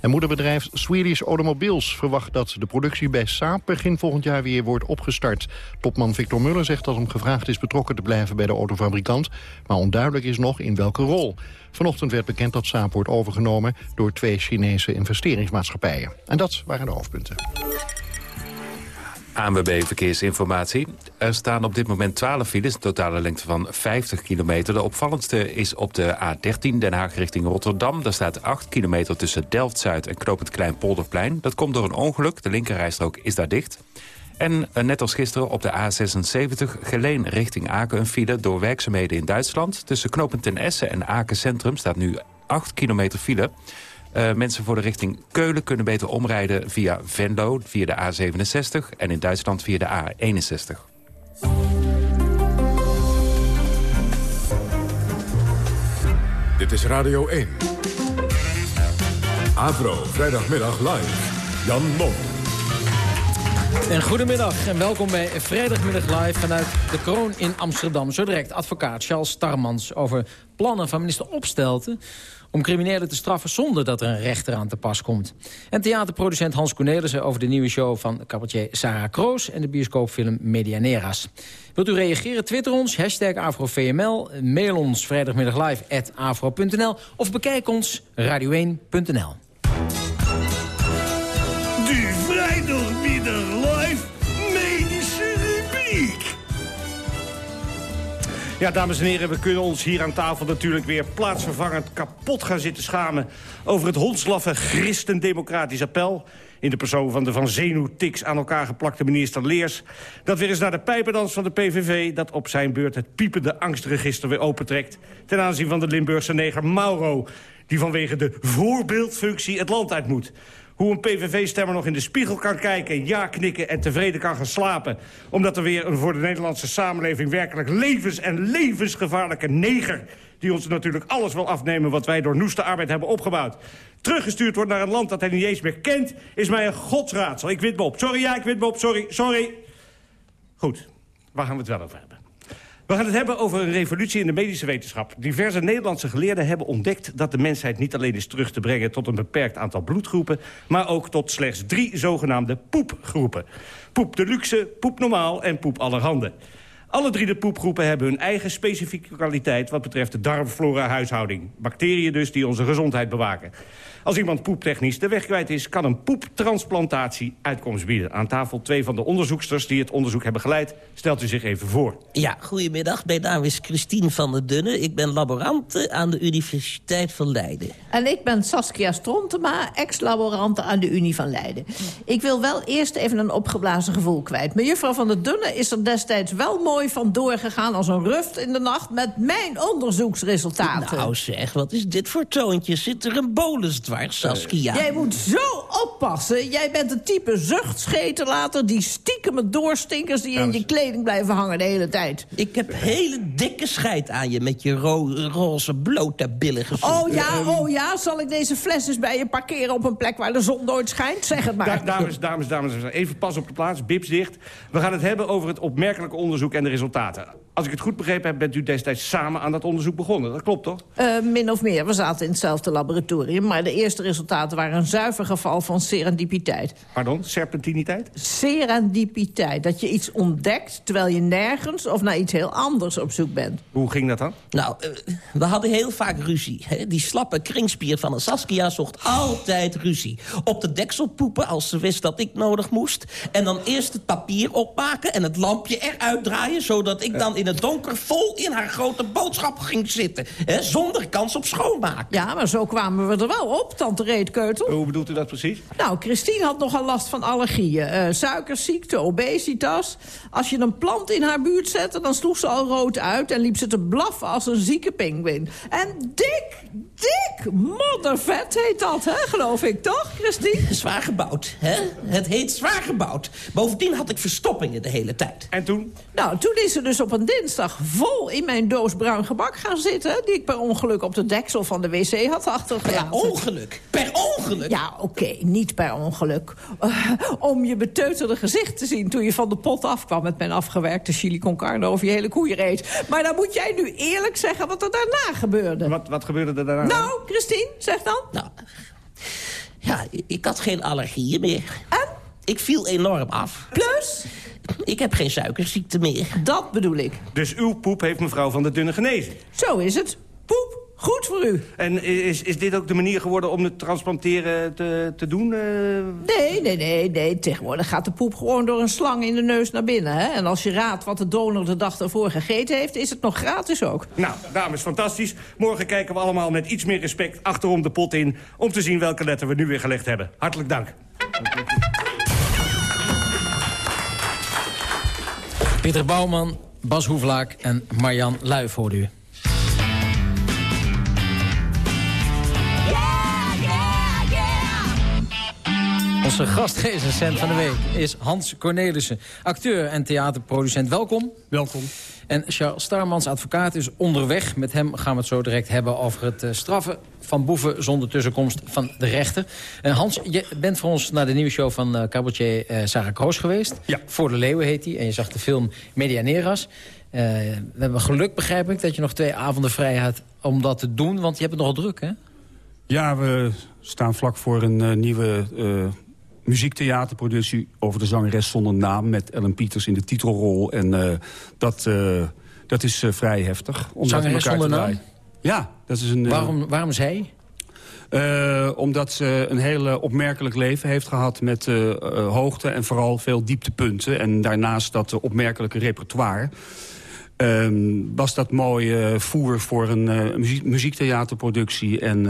En moederbedrijf Swedish Automobiles verwacht dat de productie bij Saab begin volgend jaar weer wordt opgestart. Topman Victor Muller zegt dat hem gevraagd is betrokken te blijven bij de autofabrikant, maar onduidelijk is nog in welke rol. Vanochtend werd bekend dat Saab wordt overgenomen door twee Chinese investeringsmaatschappijen. En dat waren de hoofdpunten. ANWB Verkeersinformatie. Er staan op dit moment 12 files, een totale lengte van 50 kilometer. De opvallendste is op de A13 Den Haag richting Rotterdam. Daar staat 8 kilometer tussen Delft-Zuid en Knopend Kleinpolderplein. Dat komt door een ongeluk, de linkerrijstrook is daar dicht. En eh, net als gisteren op de A76 Geleen richting Aken een file door werkzaamheden in Duitsland. Tussen Knopend ten Essen en Aken Centrum staat nu 8 kilometer file. Uh, mensen voor de richting Keulen kunnen beter omrijden via Venlo, via de A67... en in Duitsland via de A61. Dit is Radio 1. Avro, vrijdagmiddag live. Jan Mom. En goedemiddag en welkom bij Vrijdagmiddag Live vanuit de Kroon in Amsterdam. Zo direct advocaat Charles Starmans over plannen van minister Opstelten om criminelen te straffen zonder dat er een rechter aan te pas komt. En theaterproducent Hans Cornelissen over de nieuwe show van cabaretier Sarah Kroos... en de bioscoopfilm Medianeras. Wilt u reageren? Twitter ons, hashtag AfroVML, mail ons vrijdagmiddaglive.afro.nl... of bekijk ons radio1.nl. De vrijdagmiddag live Ja, dames en heren, we kunnen ons hier aan tafel natuurlijk weer plaatsvervangend kapot gaan zitten schamen... over het hondslaffe christendemocratisch appel... in de persoon van de van zenuwtiks aan elkaar geplakte minister Leers... dat weer eens naar de pijpendans van de PVV... dat op zijn beurt het piepende angstregister weer opentrekt... ten aanzien van de Limburgse neger Mauro... die vanwege de voorbeeldfunctie het land uit moet... Hoe een PVV-stemmer nog in de spiegel kan kijken, ja knikken en tevreden kan gaan slapen. Omdat er weer een voor de Nederlandse samenleving werkelijk levens- en levensgevaarlijke neger... die ons natuurlijk alles wil afnemen wat wij door noeste arbeid hebben opgebouwd... teruggestuurd wordt naar een land dat hij niet eens meer kent... is mij een godsraadsel. Ik wit me op. Sorry, ja, ik wit me op. Sorry, sorry. Goed, waar gaan we het wel over? We gaan het hebben over een revolutie in de medische wetenschap. Diverse Nederlandse geleerden hebben ontdekt dat de mensheid niet alleen is terug te brengen tot een beperkt aantal bloedgroepen, maar ook tot slechts drie zogenaamde poepgroepen. Poep de luxe, poep normaal en poep allerhande. Alle drie de poepgroepen hebben hun eigen specifieke kwaliteit... wat betreft de darmflora-huishouding. Bacteriën dus die onze gezondheid bewaken. Als iemand poeptechnisch de weg kwijt is... kan een poeptransplantatie uitkomst bieden. Aan tafel twee van de onderzoeksters die het onderzoek hebben geleid. Stelt u zich even voor. Ja, goedemiddag. Mijn naam is Christine van der Dunne. Ik ben laborante aan de Universiteit van Leiden. En ik ben Saskia Strontema, ex-laborante aan de Unie van Leiden. Ik wil wel eerst even een opgeblazen gevoel kwijt. Mejuffrouw van der Dunne is er destijds wel mooi van doorgegaan... als een ruft in de nacht met mijn onderzoeksresultaten. Nou zeg, wat is dit voor toontje? Zit er een bolus dwars, Saskia? Jij moet zo oppassen. Jij bent de type zuchtscheterlater... die stiekem doorstinkers die in je kleding blijven hangen de hele tijd. Ik heb hele dikke scheid aan je met je ro roze blote billen gevonden. Oh ja, oh ja, zal ik deze fles eens bij je parkeren op een plek waar de zon nooit schijnt? Zeg het maar. Da dames, dames, dames, even pas op de plaats, bips dicht. We gaan het hebben over het opmerkelijke onderzoek en de resultaten. Als ik het goed begrepen heb, bent u destijds samen aan dat onderzoek begonnen. Dat klopt toch? Uh, min of meer. We zaten in hetzelfde laboratorium. Maar de eerste resultaten waren een zuiver geval van serendipiteit. Pardon? Serpentiniteit? Serendipiteit. Dat je iets ontdekt terwijl je nergens of naar iets heel anders op zoek bent. Hoe ging dat dan? Nou, uh, we hadden heel vaak ruzie. Hè? Die slappe kringspier van een Saskia zocht altijd ruzie. Op de deksel poepen als ze wist dat ik nodig moest. En dan eerst het papier opmaken en het lampje eruit draaien... zodat ik dan in het donker vol in haar grote boodschap ging zitten. Hè? Zonder kans op schoonmaken. Ja, maar zo kwamen we er wel op, tante Reetkeutel. Hoe bedoelt u dat precies? Nou, Christine had nogal last van allergieën. Uh, suikerziekte, obesitas. Als je een plant in haar buurt zette, dan sloeg ze al rood uit... en liep ze te blaffen als een zieke pinguïn. En dik, dik moddervet heet dat, hè, geloof ik, toch, Christine? (laughs) Zwaar gebouwd, hè? Het heet zwaar gebouwd. Bovendien had ik verstoppingen de hele tijd. En toen? Nou, toen is ze dus op een dinsdag vol in mijn doos bruin gebak gaan zitten... die ik per ongeluk op de deksel van de wc had achtergelaten. Per ongeluk? Per ongeluk? Ja, oké, okay, niet per ongeluk. Uh, om je beteuterde gezicht te zien toen je van de pot afkwam... met mijn afgewerkte chili con carne over je hele koeien reed. Maar dan moet jij nu eerlijk zeggen wat er daarna gebeurde. Wat, wat gebeurde er daarna? Nou, Christine, zeg dan. Nou, ja, ik had geen allergieën meer. En? Ik viel enorm af. Plus? Ik heb geen suikerziekte meer. Dat bedoel ik. Dus uw poep heeft mevrouw van der Dunne genezen? Zo is het. Poep, goed voor u. En is, is dit ook de manier geworden om het transplanteren te, te doen? Uh... Nee, nee, nee, nee. Tegenwoordig gaat de poep gewoon door een slang in de neus naar binnen. Hè? En als je raadt wat de donor de dag ervoor gegeten heeft... is het nog gratis ook. Nou, dames, fantastisch. Morgen kijken we allemaal met iets meer respect achterom de pot in... om te zien welke letter we nu weer gelegd hebben. Hartelijk dank. Pieter Bouwman, Bas Hoevlaak en Marjan Luif u. Onze gastrecensent van de week is Hans Cornelissen. Acteur en theaterproducent. Welkom. Welkom. En Charles Starmans, advocaat, is onderweg. Met hem gaan we het zo direct hebben over het uh, straffen van boeven... zonder tussenkomst van de rechter. En Hans, je bent voor ons naar de nieuwe show van uh, cabaretier uh, Sarah Kroos geweest. Ja. Voor de Leeuwen heet hij. En je zag de film Medianeras. we hebben geluk, begrijp ik, dat je nog twee avonden vrij had om dat te doen. Want je hebt het nogal druk, hè? Ja, we staan vlak voor een nieuwe muziektheaterproductie over de zangeres zonder naam... met Ellen Pieters in de titelrol. En uh, dat, uh, dat is uh, vrij heftig. Om zangeres zonder naam? Ja, dat is een... waarom, waarom zij? omdat ze een heel opmerkelijk leven heeft gehad met hoogte... en vooral veel dieptepunten. En daarnaast dat opmerkelijke repertoire... Uh, was dat mooi voer voor een muziek, muziektheaterproductie. En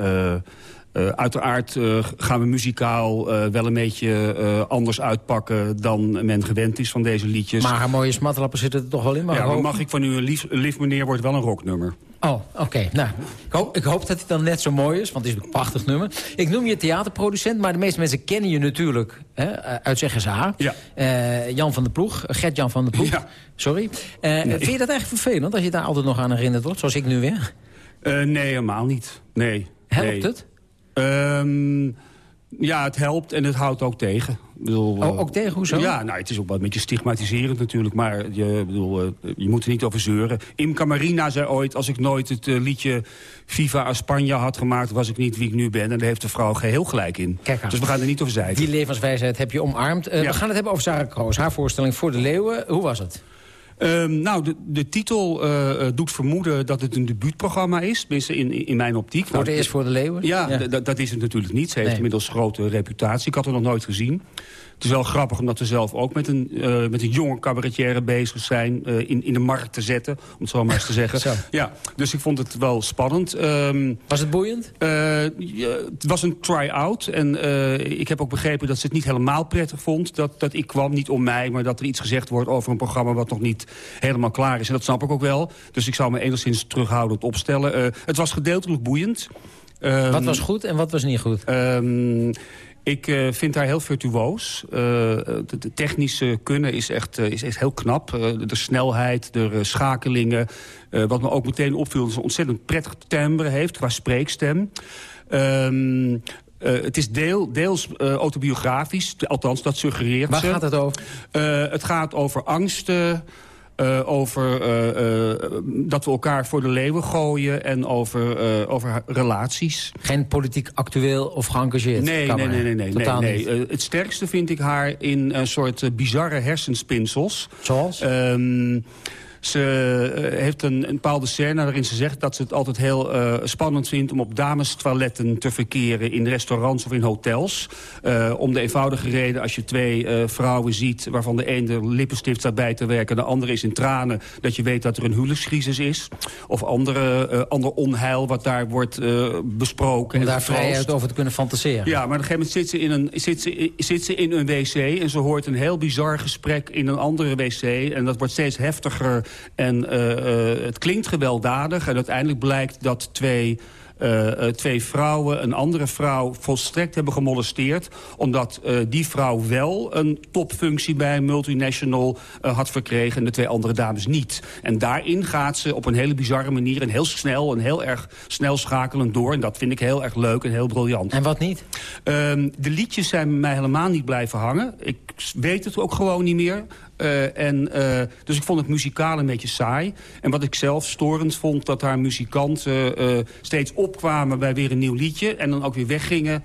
uh, uh, uiteraard uh, gaan we muzikaal uh, wel een beetje anders uitpakken... dan men gewend is van deze liedjes. Maar haar mooie smatlappen zitten er toch wel in? Maar ja, dan mag ik van u een lief, lief meneer wordt wel een rocknummer. Oh, oké. Okay. Nou, ik hoop, ik hoop dat het dan net zo mooi is, want het is een prachtig nummer. Ik noem je theaterproducent, maar de meeste mensen kennen je natuurlijk hè, uit Zeggen ze haar. Ja. Jan van der Ploeg, Gert-Jan van der Ploeg. Ja. Sorry. Nee. Vind je dat echt vervelend, als je daar altijd nog aan herinnerd wordt, zoals ik nu weer? nee, helemaal niet. Nee. Helpt nee. het? Um, ja, het helpt en het houdt ook tegen. Ik bedoel, oh, ook tegen, hoezo? Ja, nou, het is ook wel een beetje stigmatiserend natuurlijk. Maar je, bedoel, je moet er niet over zeuren. Imca Marina zei ooit... als ik nooit het uh, liedje Viva a Spanje had gemaakt... was ik niet wie ik nu ben. En daar heeft de vrouw geheel gelijk in. Kijk aan. Dus we gaan er niet over zeiken. Die levenswijsheid heb je omarmd. Uh, ja. We gaan het hebben over Sarah Kroos. Haar voorstelling voor de leeuwen. Hoe was het? Um, nou, de, de titel uh, doet vermoeden dat het een debuutprogramma is. Tenminste, in, in mijn optiek. Voor het nou, eerst voor de leeuwen? Ja, ja. dat is het natuurlijk niet. Ze heeft Nee. inmiddels grote reputatie. Ik had haar nog nooit gezien. Het is wel grappig omdat we zelf ook met een, uh, met een jonge cabaretière bezig zijn... Uh, in, in de markt te zetten, om het zo maar eens te zeggen. (laughs) Zo. Ja, dus ik vond het wel spannend. Um, Was het boeiend? uh, ja, het was een try-out. En ik heb ook begrepen dat ze het niet helemaal prettig vond. Dat, dat ik kwam, niet om mij, maar dat er iets gezegd wordt over een programma... wat nog niet helemaal klaar is. En dat snap ik ook wel. Dus ik zou me enigszins terughoudend opstellen. Het was gedeeltelijk boeiend. Um, Wat was goed en wat was niet goed? Um, ik uh, vind haar heel virtuoos. Uh, de, de, technische kunnen is echt, uh, is echt heel knap. de snelheid, de schakelingen. wat me ook meteen opviel, is een ontzettend prettig timbre heeft qua spreekstem. Um, het is deel, deels autobiografisch, althans dat suggereert Waar ze. gaat het over? het gaat over angsten... Uh, over uh, uh, dat we elkaar voor de leeuwen gooien en over, over relaties. Geen politiek actueel of geëngageerd? Nee, nee, nee. nee, nee, Totaal nee, nee. het sterkste vind ik haar in een soort bizarre hersenspinsels. Zoals? Um, ze uh, heeft een, een bepaalde scène waarin ze zegt dat ze het altijd heel uh, spannend vindt... om op damestoiletten te verkeren in restaurants of in hotels. Uh, om de eenvoudige reden als je twee vrouwen ziet... waarvan de een de lippenstift staat bij te werken... en de andere is in tranen, dat je weet dat er een huwelijkscrisis is. Of andere, ander onheil wat daar wordt besproken. Om daar vrijheid over te kunnen fantaseren. Ja, maar op een gegeven moment zit ze, in een, zit, ze, zit ze in een wc... en ze hoort een heel bizar gesprek in een andere wc... en dat wordt steeds heftiger en uh, uh, het klinkt gewelddadig. En uiteindelijk blijkt dat twee... Uh, uh, twee vrouwen een andere vrouw volstrekt hebben gemolesteerd... omdat uh, die vrouw wel een topfunctie bij een multinational had verkregen... en de twee andere dames niet. En daarin gaat ze op een hele bizarre manier... en heel snel en heel erg snel schakelend door. En dat vind ik heel erg leuk en heel briljant. En wat niet? Ehm, de liedjes zijn mij helemaal niet blijven hangen. Ik weet het ook gewoon niet meer. Uh, en, uh, dus ik vond het muzikaal een beetje saai. En wat ik zelf storend vond, dat haar muzikanten uh, steeds opkwamen bij weer een nieuw liedje... en dan ook weer weggingen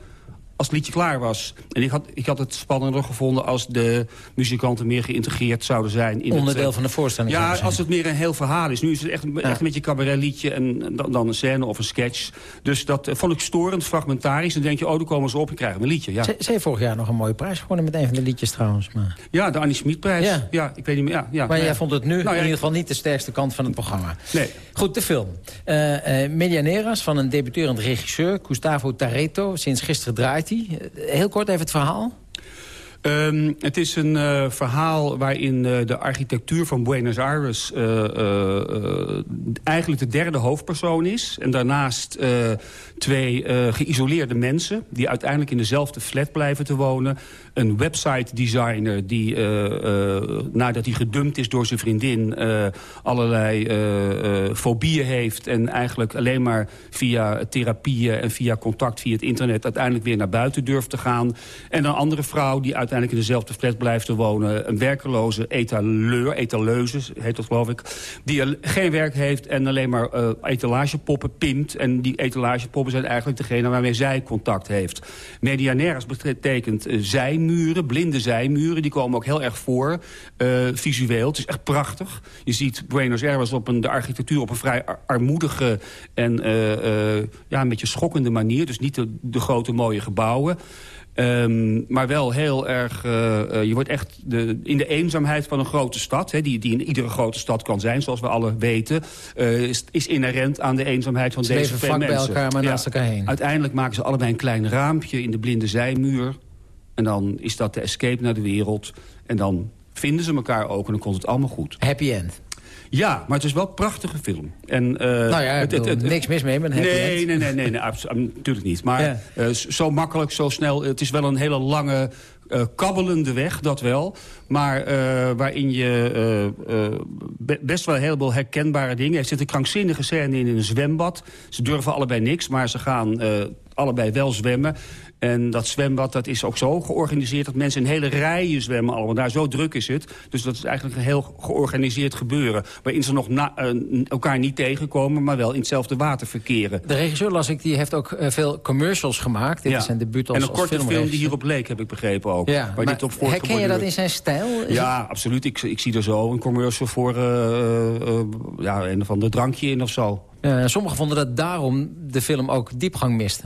als het liedje klaar was. En ik had, ik had het spannender gevonden als de muzikanten meer geïntegreerd zouden zijn. In Onderdeel het, van de voorstelling. Ja, als het meer een heel verhaal is. Nu is het echt, ja. echt een beetje cabaretliedje en dan, dan, een scène of een sketch. Dus dat uh, vond ik storend, fragmentarisch. En dan denk je, oh, dan komen ze op en krijgen een liedje. Ja. Heeft vorig jaar nog een mooie prijs gewonnen met een van de liedjes trouwens. Maar... Ja, de Annie Schmid-prijs. Ja. ja. ik weet niet meer. Ja, ja, maar jij vond het nu nou, in ieder geval niet de sterkste kant van het programma. Nee. Goed, de film. Uh, uh, Medianeras van een debuterend regisseur, Gustavo Tareto. Sinds gisteren draait hij. heel kort even het verhaal? Um, het is een uh, verhaal waarin uh, de architectuur van Buenos Aires... Uh, eigenlijk de derde hoofdpersoon is. En daarnaast twee geïsoleerde mensen... die uiteindelijk in dezelfde flat blijven te wonen. Een website designer die nadat hij gedumpt is door zijn vriendin... allerlei fobieën heeft... en eigenlijk alleen maar via therapieën en via contact via het internet... uiteindelijk weer naar buiten durft te gaan. En een andere vrouw die uiteindelijk in dezelfde flat blijft te wonen. Een werkeloze etaleur, etaleuze heet dat geloof ik. Die geen werk heeft en alleen maar etalagepoppen pimpt. En die etalagepoppen zijn eigenlijk degene waarmee zij contact heeft. Medianaires betekent uh, zijmuren, blinde zijmuren. Die komen ook heel erg voor, uh, visueel. Het is echt prachtig. Je ziet Buenos Aires op een, de architectuur op een vrij ar armoedige en ja, een beetje schokkende manier. Dus niet de, de grote mooie gebouwen. Um, maar wel heel erg... Uh, uh, je wordt echt de, in de eenzaamheid van een grote stad... Hè, die, die in iedere grote stad kan zijn, zoals we alle weten... Uh, is, is inherent aan de eenzaamheid van ze deze twee mensen. bij elkaar, maar ja. naast elkaar heen. Uiteindelijk maken ze allebei een klein raampje in de blinde zijmuur. En dan is dat de escape naar de wereld. En dan vinden ze elkaar ook en dan komt het allemaal goed. Happy end. Ja, maar het is wel een prachtige film. En, uh, nou ja, het, het, het, niks mis mee met een happy nee, end. Nee, nee, nee, nee absoluut, natuurlijk niet. Maar Ja. uh, zo makkelijk, zo snel. Het is wel een hele lange, uh, kabbelende weg, dat wel. Maar waarin je be best wel een heleboel herkenbare dingen... Er zit een krankzinnige scène in, in een zwembad. Ze durven allebei niks, maar ze gaan allebei wel zwemmen. En dat zwembad dat is ook zo georganiseerd... dat mensen in hele rijen zwemmen allemaal. Daar zo druk is het. Dus dat is eigenlijk een heel georganiseerd gebeuren. Waarin ze nog na, uh, elkaar niet tegenkomen... maar wel in hetzelfde water verkeren. De regisseur, las ik, die heeft ook uh, veel commercials gemaakt. Dit ja. is zijn debuut als En een korte film die hierop leek, heb ik begrepen ook. Ja, dit op herken je dat in zijn stijl? Is ja, het... absoluut. Ik, ik zie er zo een commercial voor uh, ja, een of ander drankje in of zo. Sommigen vonden dat daarom de film ook diepgang miste.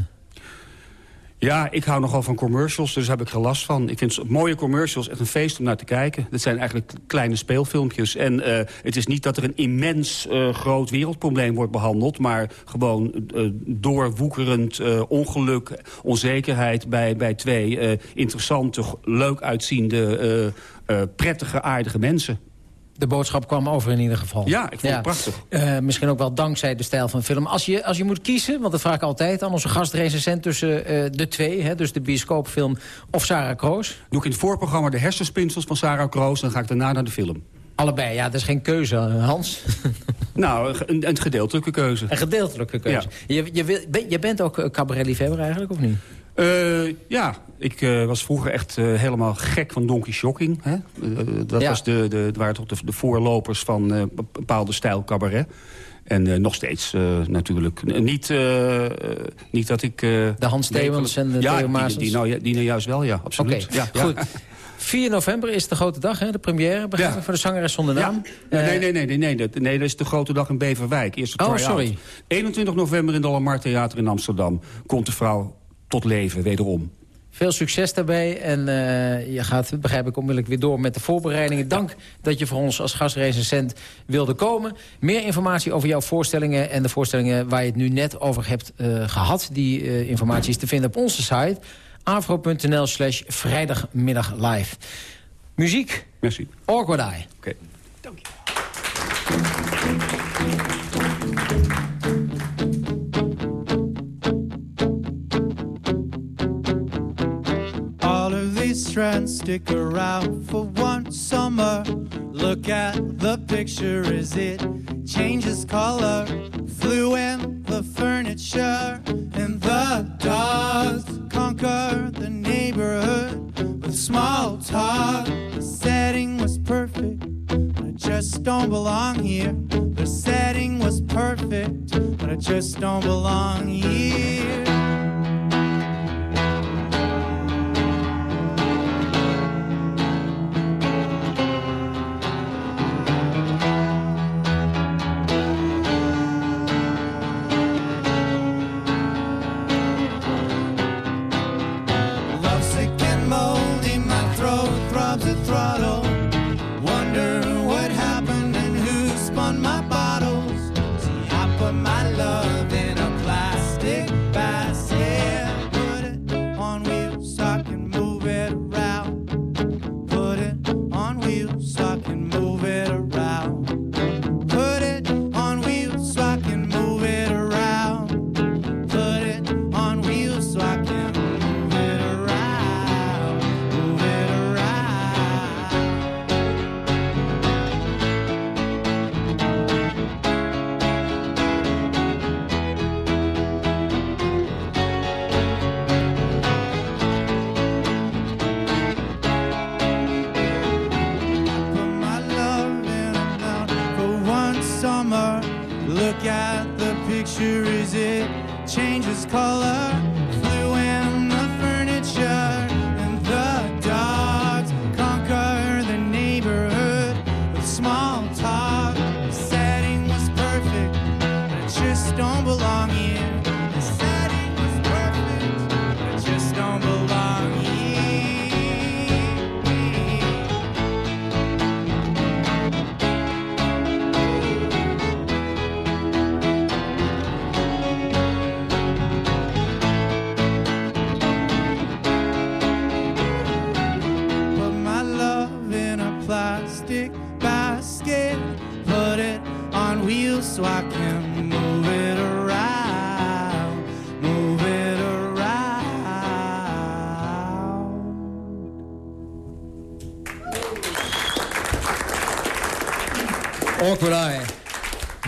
Ja, ik hou nogal van commercials, dus daar heb ik er last van. Ik vind mooie commercials echt een feest om naar te kijken. Dat zijn eigenlijk kleine speelfilmpjes. En uh, het is niet dat er een immens uh, groot wereldprobleem wordt behandeld... maar gewoon uh, doorwoekerend ongeluk, onzekerheid... bij, bij twee interessante, leuk uitziende, prettige, aardige mensen. De boodschap kwam over in ieder geval. Ja, ik vond ja. het prachtig. Uh, misschien ook wel dankzij de stijl van de film. Als je, als je moet kiezen, want dat vraag ik altijd aan onze gastrecensent... tussen uh, de twee, hè, dus de bioscoopfilm of Sarah Kroos. Doe ik in het voorprogramma de hersenspinsels van Sarah Kroos... dan ga ik daarna naar de film. Allebei, ja, dat is geen keuze, Hans. (laughs) nou, een, een gedeeltelijke keuze. Een gedeeltelijke keuze. Ja. Je, je, wil, je bent ook cabaret-liefhebber eigenlijk, of niet? Uh, ja, ik uh, was vroeger echt uh, helemaal gek van Donkey Shocking. Hè? dat Ja. was de, de, waren toch de, de voorlopers van bepaalde stijl cabaret. En nog steeds natuurlijk. Niet, niet dat ik... de Hans Steeuwens en de ja, Theo die, Maasens? die, nou, die nou juist wel, ja, absoluut. Ja, ja. goed. 4 november is de grote dag, hè? de première, begrijp ik, voor de zangeres zonder naam. Nee, nee, nee, nee, nee, nee, dat, nee, dat is de grote dag in Beverwijk. Eerste Oh, try-out. sorry. 21 november in de Lamar Theater in Amsterdam. Komt de vrouw tot leven, wederom. Veel succes daarbij. En uh, je gaat, begrijp ik, onmiddellijk weer door met de voorbereidingen. Dank dat je voor ons als gastrecensent wilde komen. Meer informatie over jouw voorstellingen en de voorstellingen waar je het nu net over hebt uh, gehad. Die uh, informatie is te vinden op onze site afro.nl slash vrijdagmiddag live. Muziek. Merci. Awkward Eye. Oké. Okay. Dank je. These trends stick around for one summer. Look at the picture as it changes color. Flew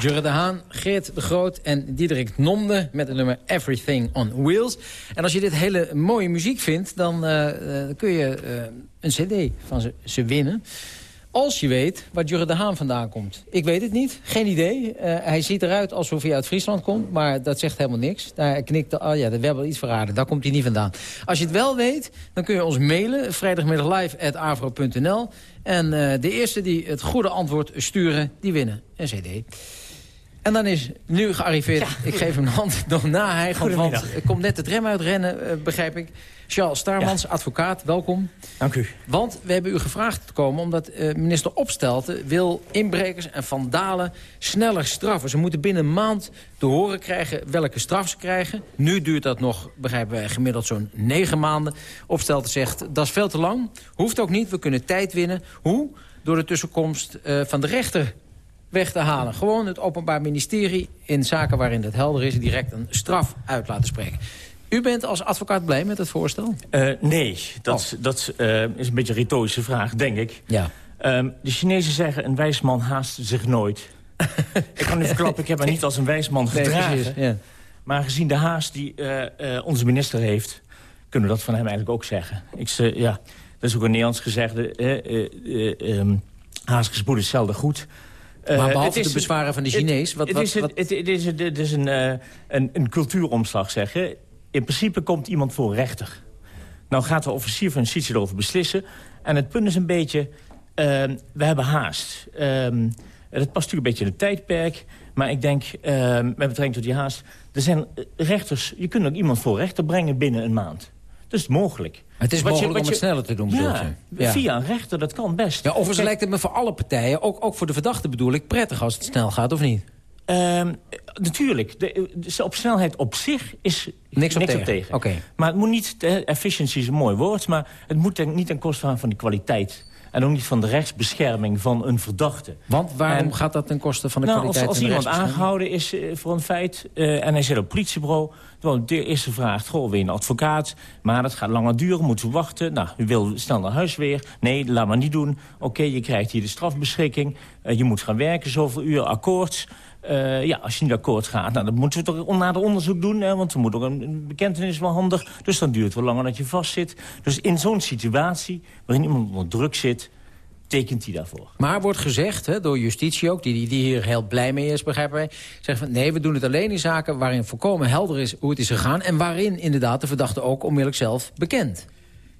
Jurre de Haan, Geert de Groot en Diederik Nomde... met het nummer Everything on Wheels. En als je dit hele mooie muziek vindt... dan eh, eh, kun je eh, een cd van ze, ze winnen. Als je weet waar Jurre de Haan vandaan komt. Ik weet het niet, geen idee. Hij ziet eruit alsof hij uit Friesland komt, maar dat zegt helemaal niks. Daar knikt, oh ja, we hebben wel iets verraden, daar komt hij niet vandaan. Als je het wel weet, dan kun je ons mailen... vrijdagmiddaglive.avro.nl. En de eerste die het goede antwoord sturen, die winnen een cd. En dan is nu gearriveerd, ik geef hem een hand nog na hij, want komt net het rem uitrennen, eh, begrijp ik. Charles Starmans, advocaat, welkom. Dank u. Want we hebben u gevraagd te komen omdat eh, minister Opstelten wil inbrekers en vandalen sneller straffen. Ze moeten binnen een maand te horen krijgen welke straf ze krijgen. Nu duurt dat nog, begrijpen wij, gemiddeld zo'n negen maanden. Opstelten zegt, dat is veel te lang. Hoeft ook niet, we kunnen tijd winnen. Hoe? Door de tussenkomst eh, van de rechter weg te halen. Gewoon het Openbaar Ministerie in zaken waarin dat helder is... direct een straf uit laten spreken. U bent als advocaat blij met het voorstel? Eh, nee, dat, dat eh, is een beetje een retorische vraag, denk ik. Ja. Ehm, de Chinezen zeggen, een wijs man haast zich nooit. (laughs) ik kan u verklappen, ik heb haar niet als een wijs man Nee, gedragen. precies, ja. Maar gezien de haast die eh, onze minister heeft... kunnen we dat van hem eigenlijk ook zeggen. Ik, ze, ja, dat is ook een Nederlands gezegde. Uh, um, Haasgespoed is zelden goed. Maar behalve de bezwaren van de Chinees... Het, is, wat... Het, het is, het is een, uh, een, een cultuuromslag, zeggen. In principe komt iemand voor rechter. Nou gaat de officier van justitie erover beslissen. En het punt is een beetje... Uh, we hebben haast. Uh, het past natuurlijk een beetje in het tijdperk. Maar ik denk, met betrekking tot die haast... er zijn rechters... je kunt ook iemand voor rechter brengen binnen een maand. Dat is mogelijk. Het is Wat mogelijk je, om het sneller te doen, ja, via een rechter, dat kan best. Ja, overigens Kijk, lijkt het me voor alle partijen, ook, ook voor de verdachte bedoel ik... prettig als het snel gaat, of niet? Um, natuurlijk, de, de, op snelheid op zich is niks op niks tegen. Op tegen. Okay. Maar het moet niet, efficiency is een mooi woord... maar het moet ten, niet ten koste gaan van de kwaliteit. En ook niet van de rechtsbescherming van een verdachte. Want waarom en, gaat dat ten koste van de nou, kwaliteit als, als iemand aangehouden is uh, voor een feit... Uh, en hij zit op politiebureau... de eerste vraag, goh, weer een advocaat... maar dat gaat langer duren, moeten we wachten. Nou, u wil snel naar huis weer. Nee, laat maar niet doen. Oké, je krijgt hier de strafbeschikking. Uh, je moet gaan werken, zoveel uur akkoord... Uh, ja, als je niet akkoord gaat, nou, dan moeten we toch nader onderzoek doen. Hè, want er moet ook een, een bekentenis wel handig. Dus dan duurt het wel langer dat je vastzit. Dus in zo'n situatie, waarin iemand onder druk zit tekent hij daarvoor. Maar wordt gezegd, hè, door justitie ook, die, die hier heel blij mee is, begrijpen wij... zegt van nee, we doen het alleen in zaken waarin volkomen helder is hoe het is gegaan... en waarin inderdaad de verdachte ook onmiddellijk zelf bekend.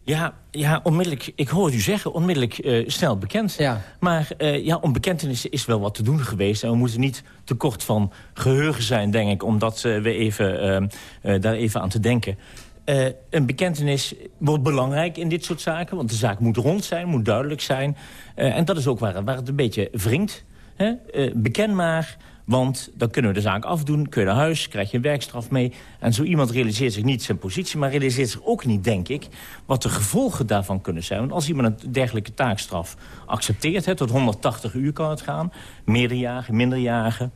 Ja, ja, onmiddellijk, ik hoor u zeggen, onmiddellijk uh, snel bekend. Ja. Maar uh, ja, om bekentenissen is wel wat te doen geweest. En we moeten niet tekort van geheugen zijn, denk ik... om dat, uh, we even, daar even aan te denken. Uh, een bekentenis wordt belangrijk in dit soort zaken. Want de zaak moet rond zijn, moet duidelijk zijn. Uh, en dat is ook waar, waar het een beetje wringt. Hè? Uh, beken maar, want dan kunnen we de zaak afdoen. Kun je naar huis, krijg je een werkstraf mee. En zo iemand realiseert zich niet zijn positie... maar realiseert zich ook niet, denk ik... wat de gevolgen daarvan kunnen zijn. Want als iemand een dergelijke taakstraf accepteert... Hè, tot 180 uur kan het gaan. Meerderjarigen, minderjarigen.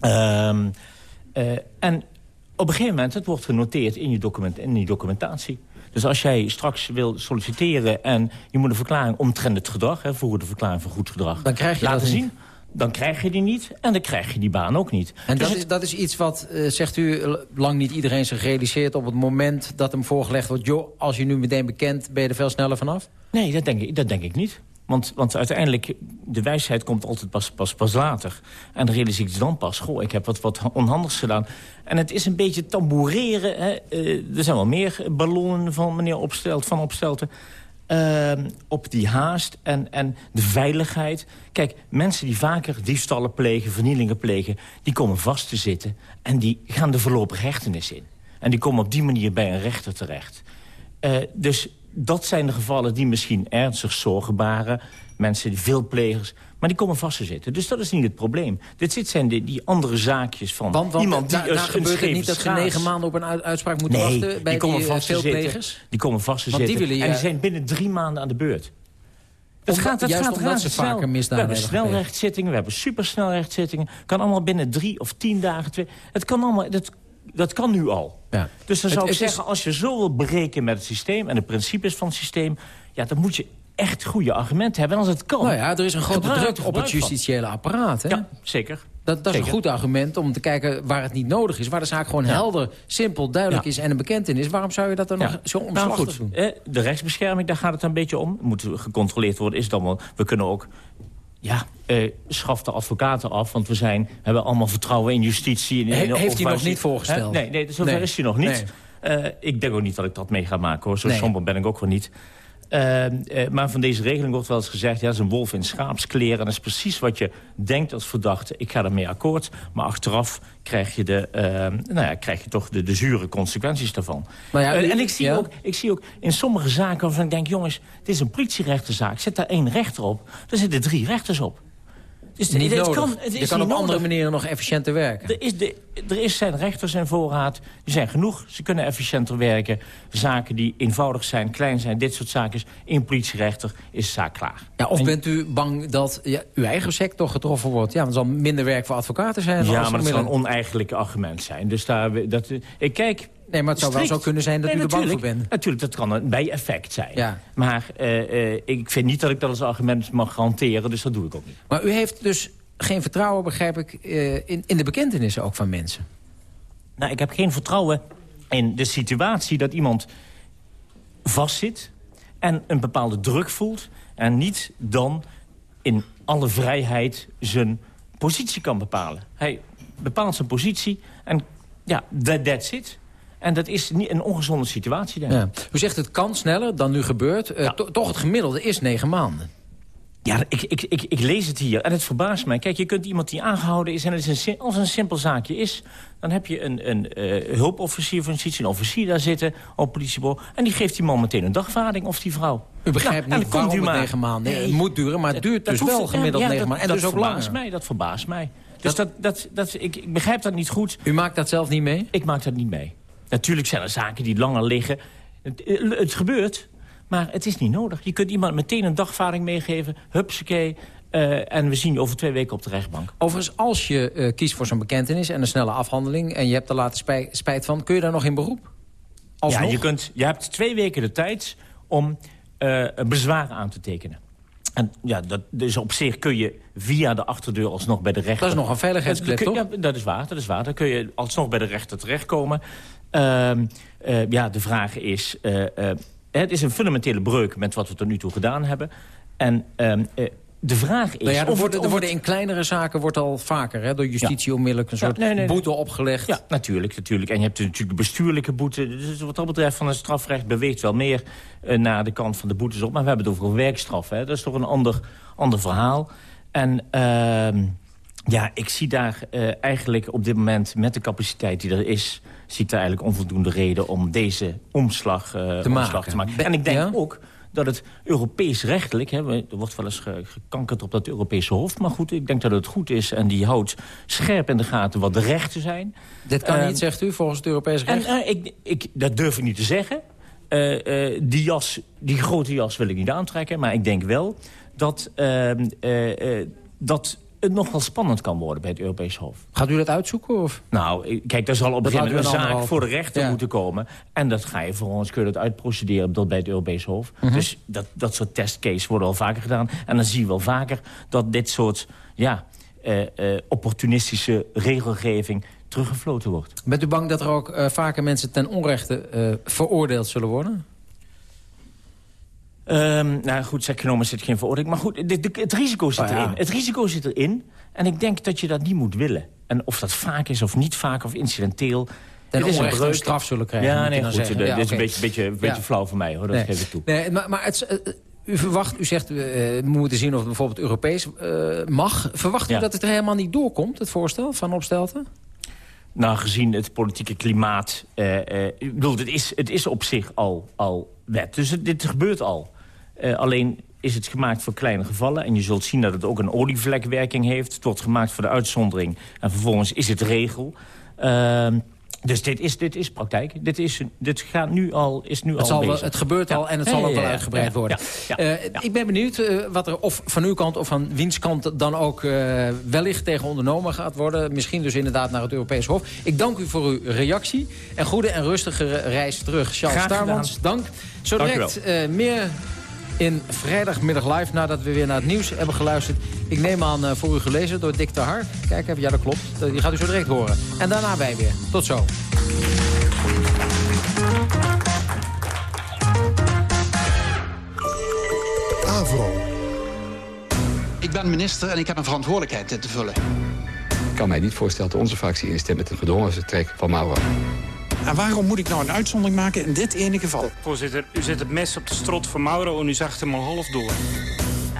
Uh, en op een gegeven moment, het wordt genoteerd in je, document, in je documentatie. Dus als jij straks wil solliciteren en je moet een verklaring omtrent het gedrag... Hè, voor de verklaring van goed gedrag dan krijg je laten dat zien... Niet. dan krijg je die niet en dan krijg je die baan ook niet. En dus dat, is, dat is iets wat, uh, zegt u, lang niet iedereen zich realiseert... op het moment dat hem voorgelegd wordt... joh, als je nu meteen bekend, ben je er veel sneller vanaf? Nee, dat denk ik, dat denk ik niet. Want, want uiteindelijk, de wijsheid komt altijd pas, pas, pas later. En dan realiseer ik dan pas, goh, ik heb wat, wat onhandigs gedaan. En het is een beetje tamboureren. Hè. Uh, er zijn wel meer ballonnen van meneer Opstelt, van Opstelten. Uh, op die haast en, en de veiligheid. Kijk, mensen die vaker diefstallen plegen, vernielingen plegen... die komen vast te zitten en die gaan de voorlopige hechtenis in. En die komen op die manier bij een rechter terecht. Uh, dus dat zijn de gevallen die misschien ernstig zorgen baren. Mensen, die veel plegers, maar die komen vast te zitten. Dus dat is niet het probleem. Dit zijn die, die andere zaakjes van want, want, iemand die... Da, daar gebeurt het niet dat ze negen maanden op een uitspraak moeten nee, wachten... bij die komen die, vast veel te plegers? Zitten. Die komen vast te want zitten. Die willen, en die zijn binnen drie maanden aan de beurt. Het gaat, het gaat omdat ze vaker misdaden We hebben snelrechtszittingen, we hebben supersnelrechtszittingen. kan allemaal binnen drie of tien dagen... Twee, het kan allemaal... dat kan nu al. Ja. Dus dan zou het, ik het zeggen, is... als je zo wil breken met het systeem... en de principes van het systeem... ja, dan moet je echt goede argumenten hebben. En als het kan... Nou ja, er is een grote gebruik, druk op het justitiële apparaat. Hè? Ja, zeker. Dat, dat is zeker. een goed argument om te kijken waar het niet nodig is. Waar de zaak gewoon ja. helder, simpel, duidelijk ja. is en een bekentenis. Waarom zou je dat dan ja. nog zo omslachtig nou, goed, doen? De rechtsbescherming, daar gaat het een beetje om. Moet gecontroleerd worden, is het allemaal... We kunnen ook ja, uh, schaf de advocaten af, want we zijn, hebben allemaal vertrouwen in justitie. In, in He, heeft hij nog niet voorgesteld? Nee, nee, zover nee. is hij nog niet. Nee. Uh, ik denk ook niet dat ik dat mee ga maken, hoor. Zo nee. somber ben ik ook wel niet. Uh, maar van deze regeling wordt wel eens gezegd... ja, dat is een wolf in schaapskleren. En dat is precies wat je denkt als verdachte. Ik ga ermee akkoord, maar achteraf krijg je, de, nou ja, krijg je toch de, de zure consequenties daarvan. Maar ja, en ik zie, ja. ook, ik zie ook in sommige zaken waarvan ik denk... jongens, dit is een politierechterzaak. Zet daar één rechter op, daar zitten drie rechters op. Dus niet het kan, het is je kan op nodig. andere manieren nog efficiënter werken. Er, is de, er is zijn rechters in voorraad. Die zijn genoeg. Ze kunnen efficiënter werken. Zaken die eenvoudig zijn, klein zijn, dit soort zaken. In politierechter is de zaak klaar. Ja, of en, bent u bang dat ja, uw eigen sector getroffen wordt? Ja, want er zal minder werk voor advocaten zijn. Ja, maar dat zal een oneigenlijk argument zijn. Dus daar, dat, ik kijk, Nee, maar het zou Strikt. wel zo kunnen zijn dat nee, u er bang voor bent. Natuurlijk, dat kan een bijeffect zijn. Ja. Maar uh, uh, ik vind niet dat ik dat als argument mag garanderen, dus dat doe ik ook niet. Maar u heeft dus geen vertrouwen, begrijp ik, uh, in, in de bekentenissen ook van mensen? Nou, ik heb geen vertrouwen in de situatie dat iemand vastzit en een bepaalde druk voelt... en niet dan in alle vrijheid zijn positie kan bepalen. Hij bepaalt zijn positie en ja, that, that's it. En dat is niet een ongezonde situatie, denk ik. Ja. U zegt het kan sneller dan nu gebeurt. Uh, to toch het gemiddelde is negen maanden. Ja, ik, ik, ik, ik lees het hier en het verbaast mij. Kijk, je kunt iemand die aangehouden is en het is een, als het een simpel zaakje is... dan heb je een, een uh, hulpofficier van justitie, een officier daar zitten op politiebureau... en die geeft die man meteen een dagvaarding of die vrouw. U begrijpt nou, niet waarom het negen maanden nee, het moet duren... maar het duurt dus wel gemiddeld ja, negen maanden. En dat dus ook verbaast mij, dat verbaast mij. Dus dat, dat, dat, ik, ik begrijp dat niet goed. U maakt dat zelf niet mee? Ik maak dat niet mee. Natuurlijk zijn er zaken die langer liggen. Het, het gebeurt, maar het is niet nodig. Je kunt iemand meteen een dagvaring meegeven. Hupsakee. Uh, en we zien je over twee weken op de rechtbank. Overigens, als je uh, kiest voor zo'n bekentenis en een snelle afhandeling... en je hebt er later spij spijt van, kun je daar nog in beroep? Alsnog? Ja, je, kunt, je hebt twee weken de tijd om uh, bezwaar aan te tekenen. En ja, dat, dus op zich kun je via de achterdeur alsnog bij de rechter... Dat is nog een veiligheidsklep, toch? Ja, dat is waar, dat is waar. Dan kun je alsnog bij de rechter terechtkomen. Uh, uh, ja, de vraag is... Uh, het is een fundamentele breuk met wat we tot nu toe gedaan hebben. En ehm, de vraag is... Nou ja, er, worden, er worden in kleinere zaken wordt al vaker hè, door justitie ja. onmiddellijk een soort ja, nee, nee, boete opgelegd. Ja, natuurlijk, natuurlijk. En je hebt natuurlijk de bestuurlijke boete. Dus wat dat betreft van het strafrecht beweegt wel meer uh, naar de kant van de boetes op. Maar we hebben het over werkstraf. Hè. Dat is toch een ander, ander verhaal. En... Uh, ja, ik zie daar uh, eigenlijk op dit moment met de capaciteit die er is... zie ik daar eigenlijk onvoldoende reden om deze omslag, uh, te, omslag maken. te maken. En ik denk ja? ook dat het Europees rechtelijk... Hè, er wordt wel eens gekankerd op dat Europese Hof... maar goed, ik denk dat het goed is en die houdt scherp in de gaten wat de rechten zijn. Dit kan uh, niet, zegt u, volgens het Europees recht? En, ik, ik, dat durf ik niet te zeggen. die, jas, die grote jas wil ik niet aantrekken, maar ik denk wel dat... ehm, dat het nog wel spannend kan worden bij het Europees Hof. Gaat u dat uitzoeken? Of? Nou, kijk, daar zal op een gegeven moment een zaak voor de rechter ja. moeten komen. En dat ga je volgens kun je dat uitprocederen tot bij het Europees Hof. Mm -hmm. Dus dat, dat soort testcases worden al vaker gedaan. En dan zie je wel vaker dat dit soort ja, uh, uh, opportunistische regelgeving teruggefloten wordt. Bent u bang dat er ook uh, vaker mensen ten onrechte veroordeeld zullen worden? Um, nou goed, zeg genomen zit geen veroordeling. Maar goed, de, de, het risico zit oh, ja. erin. Het risico zit erin. En ik denk dat je dat niet moet willen. En of dat vaak is of niet vaak of incidenteel... Het is een, breuk. straf zullen krijgen. Ja, nee, goed. Ja, dit okay. is een beetje, beetje, beetje ja. flauw voor mij, hoor. Dat nee. geef ik toe. Nee, maar, maar het, uh, u verwacht, u zegt, uh, we moeten zien of het bijvoorbeeld Europees uh, mag. Verwacht u dat het er helemaal niet doorkomt, het voorstel van Opstelten? Nou, gezien het politieke klimaat... ik bedoel, het is, het is op zich al, al wet. Dus het, dit gebeurt al. Uh, alleen is het gemaakt voor kleine gevallen. En je zult zien dat het ook een olievlekwerking heeft. Het wordt gemaakt voor de uitzondering. En vervolgens is het regel. Uh, dus dit is, dit is praktijk. Dit, is, dit gaat nu al, is nu het al zal bezig. Wel, het gebeurt al en het ja, zal ook wel uitgebreid worden. Uh, ik ben benieuwd uh, wat er of van uw kant of van wiens kant dan ook uh, wellicht tegen ondernomen gaat worden. Misschien dus inderdaad naar het Europees Hof. Ik dank u voor uw reactie. En goede en rustige reis terug. Charles Starmans, dank. Zo direct meer in vrijdagmiddag live nadat we weer naar het nieuws hebben geluisterd. Ik neem aan uh, voor u gelezen door Dick de Har. Kijk even, ja dat klopt. Die gaat u zo direct horen. En daarna wij weer. Tot zo. Avro. Ik ben minister en ik heb een verantwoordelijkheid te vullen. Ik kan mij niet voorstellen dat onze fractie instemt met een gedwongen vertrek van Mauro. En waarom moet ik nou een uitzondering maken in dit ene geval? Voorzitter, u zet het mes op de strot van Mauro en u zag hem al half door.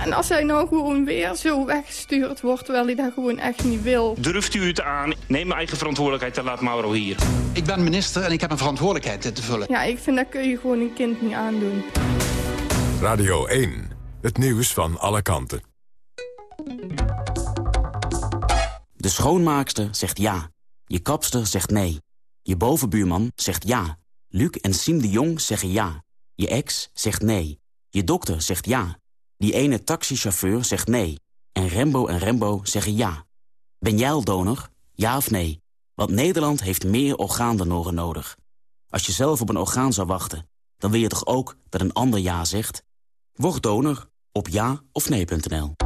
En als hij nou gewoon weer zo weggestuurd wordt, terwijl hij dat gewoon echt niet wil. Durft u het aan? Neem mijn eigen verantwoordelijkheid en laat Mauro hier. Ik ben minister en ik heb een verantwoordelijkheid te vullen. Ja, ik vind dat kun je gewoon een kind niet aandoen. Radio 1, het nieuws van alle kanten. De schoonmaakster zegt ja. Je kapster zegt nee. Je bovenbuurman zegt ja. Luc en Siem de Jong zeggen ja. Je ex zegt nee. Je dokter zegt ja. Die ene taxichauffeur zegt nee. En Rembo en Rembo zeggen ja. Ben jij al donor? Ja of nee? Want Nederland heeft meer orgaandonoren nodig. Als je zelf op een orgaan zou wachten, dan wil je toch ook dat een ander ja zegt? Word donor op ja of nee.nl.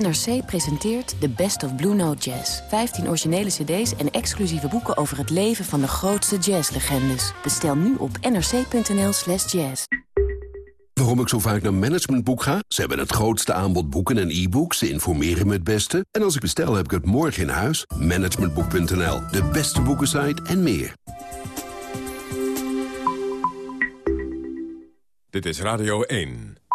NRC presenteert The Best of Blue Note Jazz. 15 originele cd's en exclusieve boeken over het leven van de grootste jazzlegendes. Bestel nu op nrc.nl slash jazz. Waarom ik zo vaak naar Managementboek ga? Ze hebben het grootste aanbod boeken en e-books. Ze informeren me het beste. En als ik bestel, heb ik het morgen in huis. Managementboek.nl, de beste boekensite en meer. Dit is Radio 1.